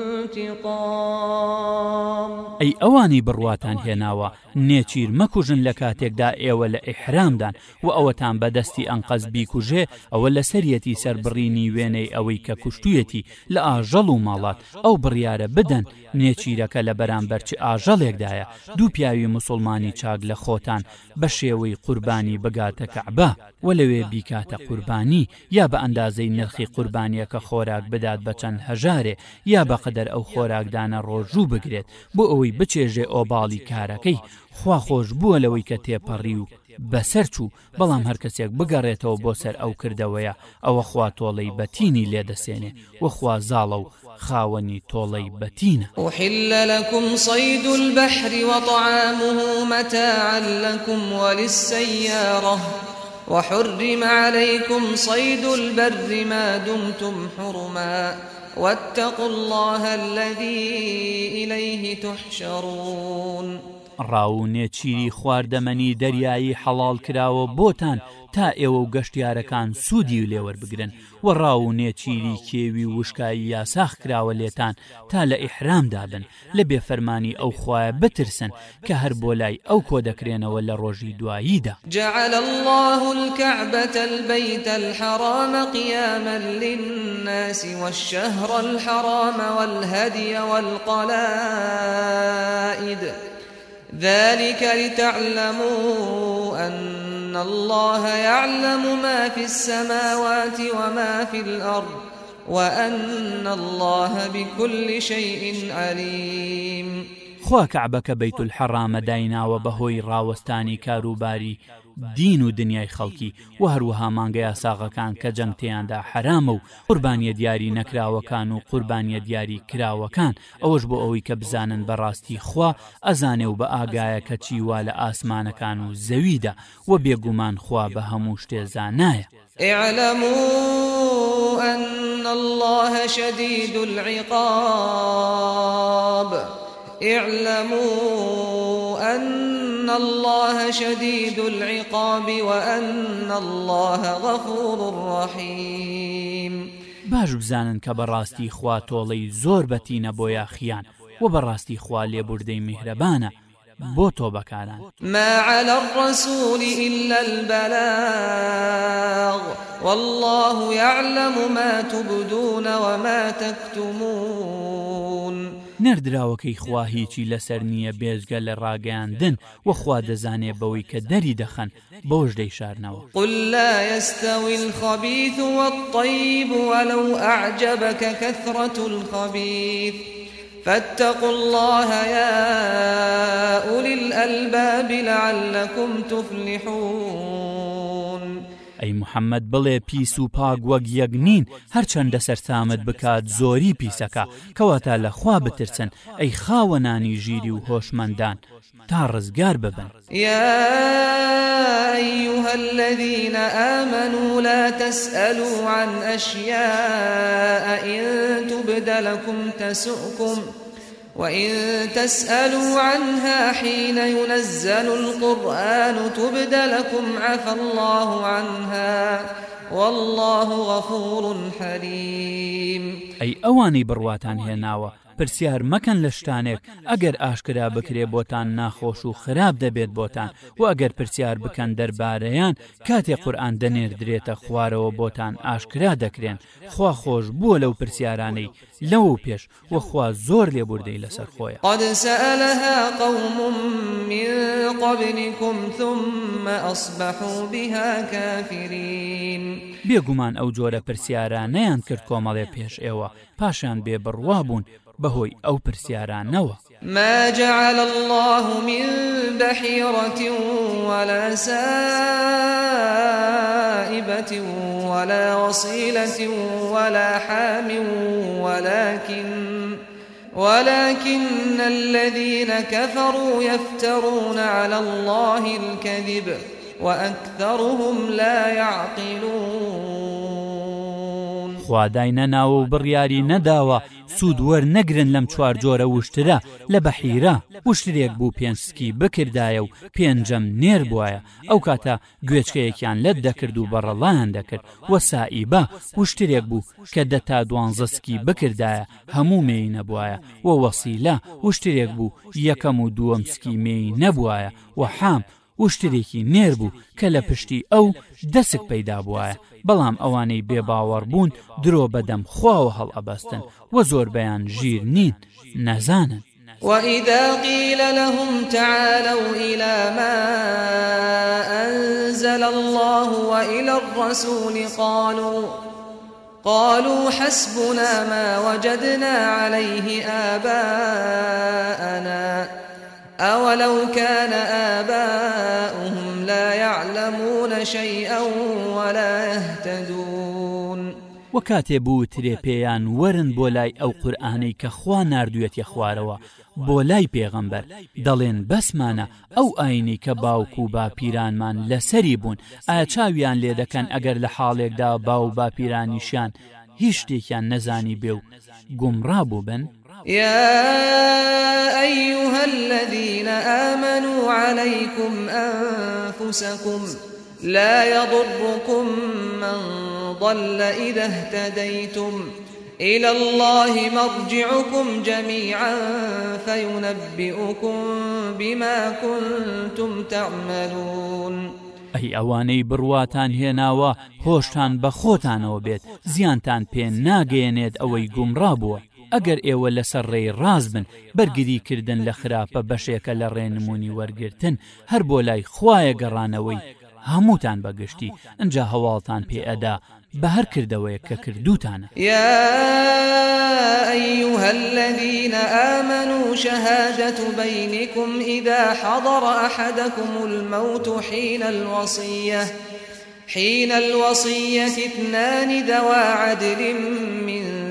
ئەی ئەوانی بڕواتان هێناوە نێچیر مەکوژن لە کاتێکدا ئێوە لە ئیحرامدان و ئەوەتان بەدەستی ئەنقەز بیکوژێ ئەوە لە سەرەتی سربڕینی وێنەی ئەوەی کە کوشتویەتی لە ئاژەڵ و ماڵات ئەو بڕیارە بدەن نێچیرەکە لە بەرامبەرچ ئاژەڵێکدایە دوو پیاوی مسلمانی چاک لە خۆتان بە شێوەی قوربانی بگاتە کەعبە و لەوێ بیکاتە قوربانی یا بە ئەندازەی نرخی قوربانیەکە خۆراک بدات بە چەند هەژارێ یا بە قەدەر ئەو خۆراکدانە ڕۆژوو بگرێت بۆ ئەوەی بچێژێ ئۆباڵی کارەکەی خوا خۆش بووە لەوەی کە تێپەڕی و بەسەر چوو بەڵام هەر کەسێک بگەڕێتەوە بۆ سەر ئەو کردەوەیە ئەوە خوا تۆڵەی بەتینی لێدەسێنێ وەخوا زاڵە و خاوەنی تۆڵەی بەتینە وحلە لەکم سید بەحری وەطعاممەتەعلەکم وەلیسەیڕە. وحرم عليكم صيد البر ما دمتم حرما واتقوا الله الذي إليه تحشرون ڕاوونێ چیری خواردەمەنی دەریایی حەڵال کراوە بۆتان تا ئێوە و گەشتیارەکان سوودی و لێوە بگرن و ڕاوونێ چیری کێوی وشکایی یاساخ کراوە لێتان تا لە ئیحرامدا بن لە بێفەرمانی ئەو خوایە بترسن کە هەر بۆ لای ئەو کۆ دەکرێنەوە لە ڕۆژی دواییدا جعل الله الكعبة البيت الحرام قياما للناس والشهر الحرام والهدي والقلائد ذلك لتعلموا أن الله يعلم ما في السماوات وما في الأرض وأن الله بكل شيء عليم خوا کەعبەکە بەیت الحەڕامە دایناوە بەهۆی ڕاوەستانی کاروباری دین و دنیای خەڵکی و هەروەها مانگە یاساغەکان کە جەنگتەیاندا حرامە و قوربانیە دیاری نەکراوەکان و قوربانیە دیاری کراوەکان ئەوەش بۆ ئەوەی کە بزانن بەڕاستی خوا ئەزانێ و بە ئاگایە کە چیوا لە ئاسمانەکان و زەویدا و بێگومان خوا بە هەموو شتێزانایە اعلموا أن الله شديد العقاب اعلموا أن الله شديد العقاب وأن الله غفور رحيم باش بزانن کە بەڕاستی خوا تۆڵەی زۆر بەتینە بۆ یاخیان و بەڕاستی خوا لێبوردەی میهرەبانە بۆ تۆ بەکاران مەعلە ڕسوولی إلا البلاغ والله يعلم ما تبدون وما تكتمون نەردراوەکەی خوا هیچی لەسەر نییە بێزگە لە ڕاگەاندن وەخوا دەزانێ بەوەی کە دەری دەخەن بۆش دەی شارنەوە قللا ئێستەوی خەبیت وە الطیب وەلو ئەعجبەکە کەثڕەت الخەبیت. فاتقوا الله يا أولي الألباب لعلكم تفلحون ئەی محەممەد بڵێ پیس و پاگ وەک یەک نین هەرچەندە سەرسامت بکات زۆری پیسەکە کەواتە لە خوا بترچن ئەی خاوەنانی ژیری و هۆشمەندان تا ڕزگار ببن ياها الذين آمنوا لا تسألوا عن أشياء إن تبد لكم تسؤكم وإن تسألوا عنها حين ينزل القرآن تبد لكم عفى الله عنها والله غفور حليم أي أواني برواتان هناوة پرسیار مەکەن لە شتانێک ئەگەر ئاشکرا بکرێ بۆتان ناخۆش و خراپ دەبێت بۆتان و ئەگەر پرسیار بکەن دەربارەیان کاتێ قورآان دەنێردرێتە خوارەوە بۆتان ئاشکرا دەکرێن خوا خۆش بووە لەو پرسیارانەی لەو پێش وەخوا زۆر لێبوردەی لەسەر خۆیان قادسەلها قوم من قبلكم ثم أصبحوا بها كافرين بێگومان ئەو جۆرە پرسیارانەیان کرد کۆمەڵێ پێش ئێوە پاشان بێ بڕوا بوون بەهۆی ئەو پرسیارانەوە ماجعل الله من بحيرة ولا سائبة ولا وصيلة ولا حام ولكن ولكن الذين كفروا يفترون على الله الكذب وأكثرهم لا يعقلون خواداینە ناو و بڕیاری نەداوە سوودوەر نەگرن لەم چوار جۆرە وشترە لە بەحیرە وشترێک بوو پێنجسکی بکردایە و پێنجەم نێر بواە ئەو کاتە گوێچکەیەکیان لەت دەکرد و بەڕەڵان دەکرد وەسائیبە وشترێک بوو کە دە تا دوانزەسکی بکردایە هەموو مێی نەبواە و وەسیلا وشترێک بوو یەکەم و دووەمسکی مێی نەبواە و حام وشترێکی نێر بوو کە لە پشتی ئەو دەسک پەیدا بووایە بەڵام ئەوانەی بێباوەڕ بوون درۆ بەدەم خواوە هەڵ ئەبەستن وە زۆر بەیان ژیر نین نەزانن وإذا قيل لهم تعالوا إلى ما أنزل الله وإلى الرسول قالوا قالوا حسبنا ما وجدنا عليه آباءنا أولو كان آباؤهم لا يعلمون شيئا ولا يهتدون وەکاتێ بوو ترێ پێیان وەرن بۆ لای ئەو قورآانەی کە خوا نردوێتی خوارەوە بۆ لای پێغەمبەر دەڵێن بەسمانە ئەو ئاینی کە باوک و باپیرانمان لەسەری بوون ئایا چاویان لێ دەکەن ئەگەر لە حاڵێکدا باو و باپیرانیشیان هیچ شتێکیان نەزانی بێ و گومڕابوو بن؟ يا أيها الذين آمنوا عليكم أنفسكم لا يضركم من ضل إذا اهتديتم إلى الله مرجعكم جميعا فينبئكم بما كنتم تعملون ئەی ئەوانەی بڕواتان هێناوە هۆشتان بە خۆتانەوە بێت زیانتان پێ ناگەێنێت ئەوەی گومڕابووە ئەگەر ئێوە لەسەر ڕێی ڕاز بن بەرگریکردن لە خراپە بەشێکە لە ڕێنمونی وەرگتن هەر بۆ لای خویە گەڕانەوەی هەمووتان بەگشتی ئەجا هەواڵتان پێ ئەدا بە هەر کردەوەی کە کردوتانە یا أيها الذين آمنوا شهادة بينكم إذا حضر أحدكم الموت حين الوصية حين الوصية اثنان ذوى عدل من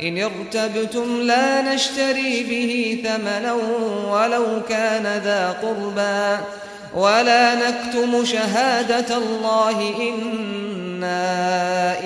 إن ارتبتم لا نشتري به ثمنا ولو كان ذا قربا ولا نكتم شهادة الله إنا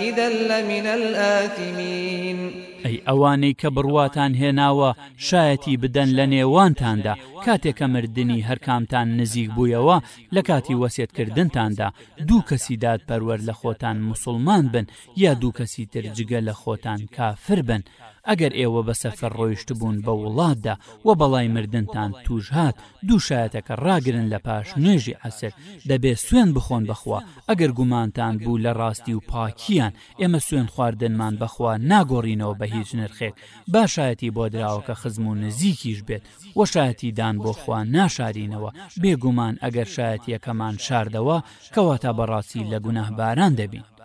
إذا لمن الآثمين ئەوانەی کە بڕواتان هێناوە شایەتی بدەن لە نێوانتاندا کاتێکە مردنی هەرکامتان نزیک بوویەوە لە کاتی وەسێتکردنتاندا دوو کەسی داد پەروەر لە خۆتان مسلمان بن یا دوو کەسی ترجگە لە خۆتان کافر بن ئەگەر ئێوە بە سەفەر ڕۆیشت بوون بە وڵاتدا و بەڵای مردنتان توش هات دوو شایەتەکە ڕاگرن لە پاش نوێژی ئەسر دەبێت سوێن بخۆن بخوا ئەگەر گومانتان بوو لە ڕاستی و پاکیان ئێمە سوێن خواردنمان بخوا ناگۆڕینەوە بە هیچ نرخێک باشایەتی بۆ دراوەکە خزم و نزیکیش بێت وە شایەتی دان بۆ خوا ناشارینەوە بێگومان ئەگەر شایەتی یەکەمان شاردەوە کەواتە بەڕاستی لە گوناهباران دەبین.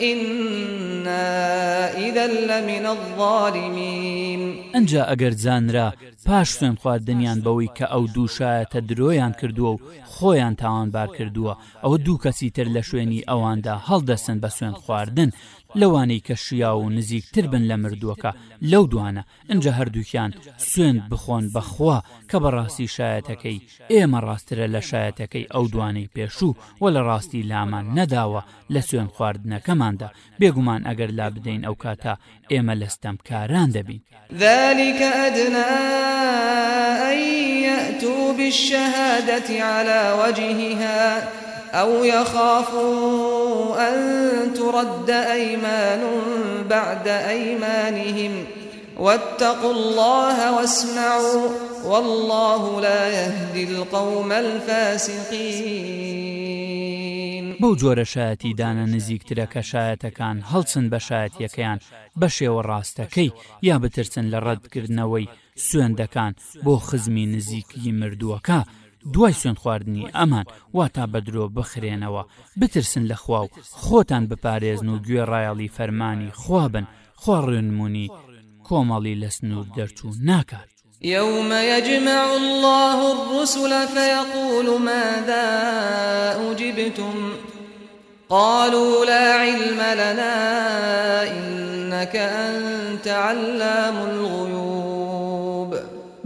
إنا إذا لمن الظالمين ئەجا ئەگەر زانرا پاش سوێن خواردنیان بەوەی کە ئەو دوو شایەتە درۆیان کردووە و خۆیان تاوانبار کردووە ئەوە دوو کەسی تر لە شوێنی ئەواندا هەڵدەسن بە سوێن خواردن لەوانەی کە شیا و نزیکتر بن لە مردووەکە لەو دوانە ئەجا هەردووکیان سوێن بخۆن بەخوا کە بەڕاستی شایەتەکەی ئێمە ڕاسترە لە شایەتەکەی ئەو دوانەی پێشوو و لە ڕاستی لامان نەداوە لە سوێن خواردنەکەماندا بێگومان ئەگەر لا بدەین ئەو کاتە ئێمە لەستەم کاران دەبین ذلكکە ئەدنا ئەتوو بالشهادة على وجهها. أو يخافوا أن ترد أيمان بعد أيمانهم واتقوا الله واسمعوا والله لا يهدي القوم الفاسقين بەو جۆرە شایەتی دانە نزیکترەکە شایەتەکان هەڵچن بە شایەتیەکەیان بە شێوە ڕاستەکەی یا بترسن لە ڕەتکردنەوەی سوێندەکان بۆ خزمی نزیکی مردووەکە دوای سوێن خواردنی ئەمان وا تا بەدرۆ بخرێنەوە بترسن لە خوا و خۆتان بپارێزن و گوێ ڕایەڵی فەرمانی خوابن خواڕێنمونی کۆمەڵی لە سنوور دەرچوو ناکات يوم يجمع الله الرسل فيقول ماذا أجبتم قالوا لا علم لنا إنك أنت علام الغيوب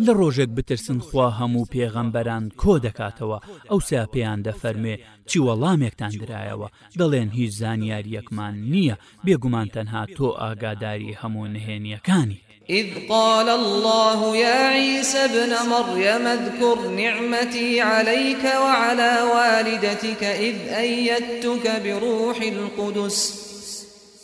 لە ڕۆژێک بترسن خوا هەموو پێغەمبەران کۆ دەکاتەوە ئەو ساپیان دەفەرمێ چی وەڵامێکتان درایەوە دەڵێن هیچ زانیاریەکمان نییە بێگومان تەنها تۆ ئاگاداری هەموو نهێنیەکانی. إذ قال الله يا عيسى ابن مريم اذكر نعمتي عليك وعلى والدتك إذ أيدتك بروح القدس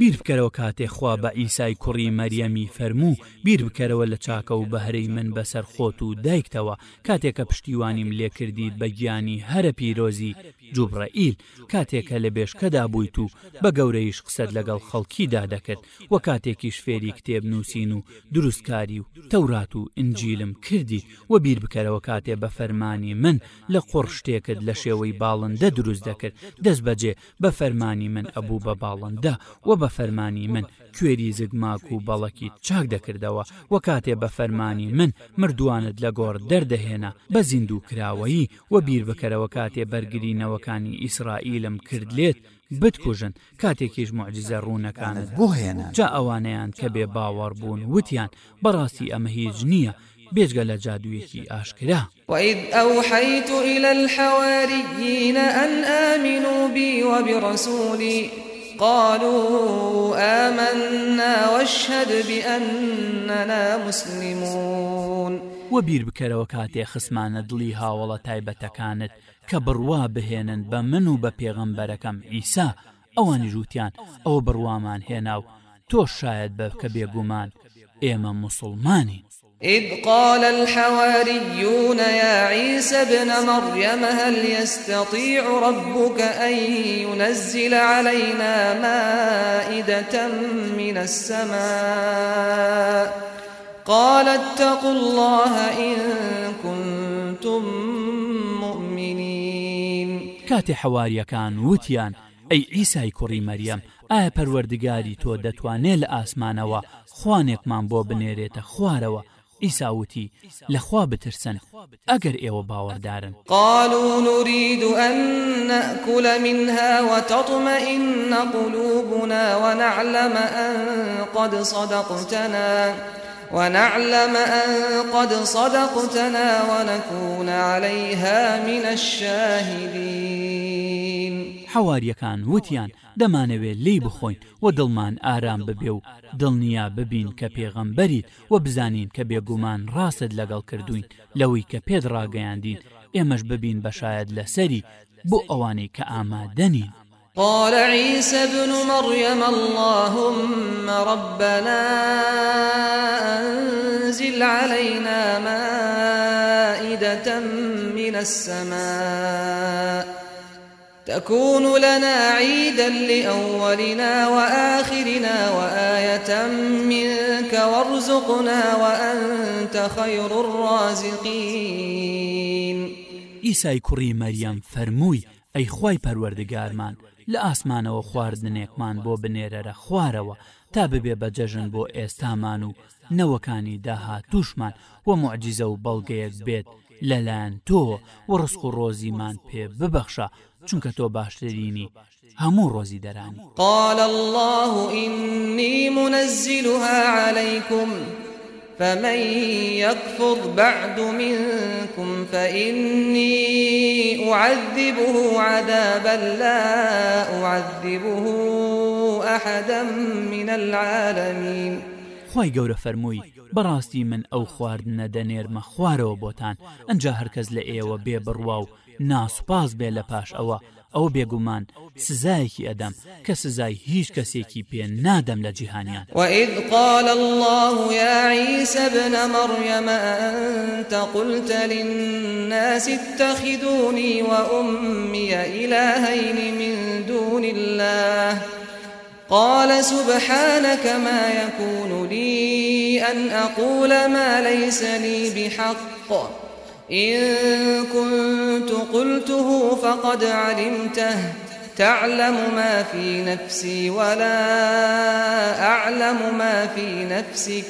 بیر بکەرەوە کاتێ خوا بە ئیسای کوڕی مەریەمی فەرموو بیر بکەرەوە لە چاکە و بەهرەی من بەسەر خۆت و دایکتەوە کاتێکە پشتیوانیم لێکردی بە گیانی هەرە پیرۆزی جوبڕائیل کاتێکە لە بێشکەدا بوویت و بە گەورەیش قسەد لەگەڵ خەڵکیدا دەکرد و کاتێکی شفێری کتێب نووسین و دروستکاری و تەورات و ئنجیلم کردی و بیر بکەرەوە کاتێ بە فەرمانی من لە قڕ شتێکت لە شێوەی باڵندە دروست دەکرد دەست بەجێ بە فەرمانی من ئەبوو بە باڵندە و بە فەرمانی من کوێری زگماک و بەڵەکی چاک دەکردەوە وە کاتێ بە فەرمانی من مردوانت لە گۆڕ دەردەهێنا بە زیندوو کراوەیی وە بیر بکەرەوە کاتێ بەرگرینەوەکانی ئیسرائیلم کرد لێت بتکوژن کاتێکیش معجززە ڕوونەکانت بۆ هێنا جا ئەوانەیان کە بێ باوەڕ بوون وتیان بەڕاستی ئەمە هیچ نییە. بێژگە لە جادوویەکی ئاشکرا وید ئەو حەیت إلى الحەواریینە ئەن ئامین و بیوە بڕسوولی قالوا آمنا واشهد بأننا مسلمون وە بیر بکەرەوە کاتێ خسمانە دڵی هاوڵە تایبەتەکانت کە بڕوا بهێنن بە من و بە پێغەمبەرەکەم ئیسا ئەوان ژووتیان ئەو بڕوامان هێناو تۆ شاید بە کە بێگومان ئێمە مسلمانین إذ قال الحواريون يا عيسى ابن مريم هل يستطيع ربك أن ينزل علينا مائدة من السماء قال اتقوا الله إن كنتم مؤمنين كاتي حواري كان وتيان ئەی ئیسای کوڕی مەریەم ئایا پەروەردگاری تۆ دەتوانێت لە ئاسمانەوە خوانێکمان بۆ بنێرێتە خوارەوە ئیساوتی لەخوا بترسن ئەگەر ئێوە باوەڕدارن قالوا نريد أن نأكل منها وتطمئن قلوبنا ونعلم أن قد صدقتنا ونعلم أن قد صدقتنا ونكون عليها من الشاهدين حەواریەکان وتیان دەمانەوێت لی بخۆین و دڵمان ئارام ببێ و دڵنیا ببین کە پێغەمبەریت و بزانین کە بێگومان ڕاست لەگەڵ کردوین لەوەی کە پێدراگەیاندین ئێمەش ببین بەشاید لەسەری بۆ ئەوانەی کە ئامادەنین. قال عيسى ابن مريم اللهم ربنا أنزل علينا مائدة من السماء تكون لنا عيدا لأولنا وآخرنا وآية منك وارزقنا وأنت خير الرازقين ئیسای کوڕی مەریەم فەرمووی ئەی خی پەروەردەگارمان لە ئاسمانەوە خواردنێکمان بۆ بنێرەرە خوارەوە تا ببێ بەجەژن بۆ ئێستامان و نەوەکانی داها تووشمان و معجززە و بەڵگەیەک بێت لەلایەن تۆ و ڕسک و ڕۆزیمان پێ ببەخشە چونکە تۆ باشترینی هەموو ڕۆزی دەرانی قال الله إني منزلها عليكم فمن يكفر بعد منكم فإني أعذبه عذابا لا أعذبه أحدا من العالمين خی گەورە فەرمووی بەڕاستی من ئەو خواردنە دەنێرمە خوارەوە بۆتان ئەنج هەرکەس لە ئێوە بێ بڕوا و ناسوپاس بێ لە پاش ئەوە ئەو بێگومان سزایەکی ئەدەم کە سزای هیچ کەسێکی پێ نادەم لە جیهانیان وإذ قال الله يا عيسى ابن مريم أنت قلت للناس اتخذوني وأمي إلهين من دون الله قال سبحانك ما يكون لي أن أقول ما ليس لي بحق إن كنت قلته فقد علمته تعلم ما في نفسي ولا أعلم ما في نفسك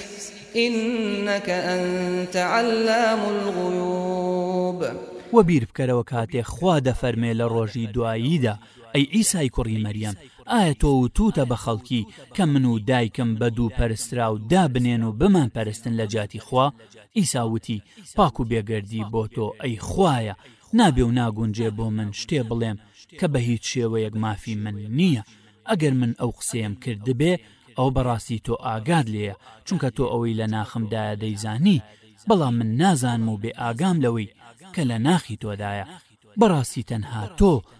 إنك أنت علام الغيوب وبير بكرة وكاتي خواد فرمي لروجي دعايدا أي إيساي كوري مريم ئایا تۆ و توتە بە خەڵکی کە من و دایکم بە دوو پەرسترا و دابنێن و بمان پەرستن لە جاتی خوا ئیساوتی پاک و بێگەردی بۆ تۆ ئەی خوایە نابێ و ناگونجێ بۆ من شتێ بڵێم کە بە هیچ شێوەیەک مافی من نییە ئەگەر من ئەو قسەیەم کردبێ ئەو بەڕاستی تۆ ئاگاد لێە چونکە تۆ ئەوەی لە ناخمدایە دەیزانی بەڵام من نازانم و بێ ئاگام لەوەی کە لە ناخی تۆدایە بەڕاستی تەنها تۆ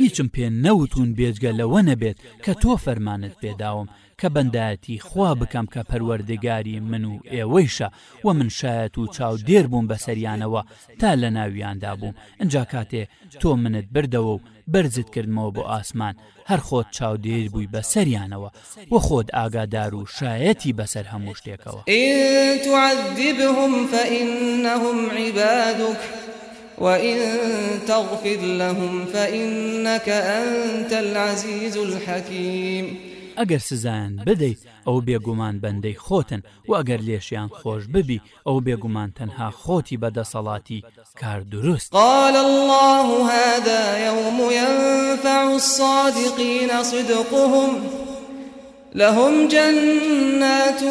هیچم پێ نەوتون بێجگە لەوە نەبێت کە تۆ فەرمانت پێداوم کە بەندایەتی خوا بکەم کە پەروەردەگاری من و ئێوەیشە و من شایەت و چاو دێر بووم بە سەریانەوە تا لە ناویاندا بووم ئەجا کاتێ تۆ منت بردەوە و بەرزت کردمەوە بۆ ئاسمان هەر خۆت چاو دێر بووی بە سەریانەوە وە خۆت ئاگادار و شایەتی بەسەر هەموو شتێکەوە توعذبهم فإنهم عبادك وإن تغفر لهم فإنك أنت العزيز الحكيم ئەگەر سزان بدەیت ئەو بێگومان بەندەی خۆتن و ئەگەر لێشیان خۆش ببی ئەو بێگومان تەنها خۆتی بەدەسەڵاتی کار دروست قال الله هذا يوم ينفع الصادقين صدقهم لهم جنات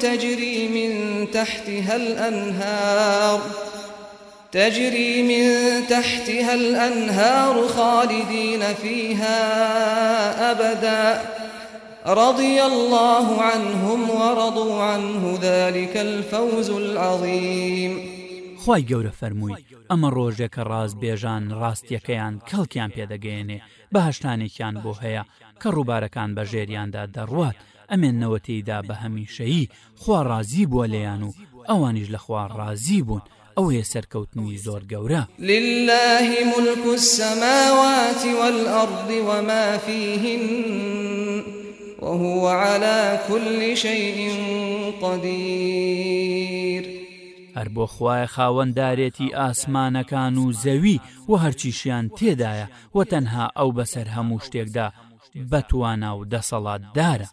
تجري من تحتها الأنهار تجري من تحتها الأنهار خالدين فيها أبدا رضي الله عنهم ورضوا عنه ذلك الفوز العظيم خی گەورە فەرمووی ئەمە ڕۆژێک کە ڕاست بێژان ڕاستیەکەیان کەڵکیان پێدەگەێنێ بەهشتانێکیان بۆ هەیە کە ڕووبارەکان بە ژێریاندا دەڕوات ئەمێنەوەتیدا بە هەمیشەیی خوا ڕازی بووە لەیان و ئەوانیش لە خوا ڕازی بوون ئەوەیە سەرکەوتنی زۆر گەورە للهی ملك السماوات والأرض وما فيهن وهو على كل شيء قدير هەر بۆ خوای خاوەنددارێتی ئاسمانەکان و زەوی و هەرچیشیان تێدایە و تەنها ئەو بەسەر هەموو شتێکدا بەتوانە و دەسەڵات دارە.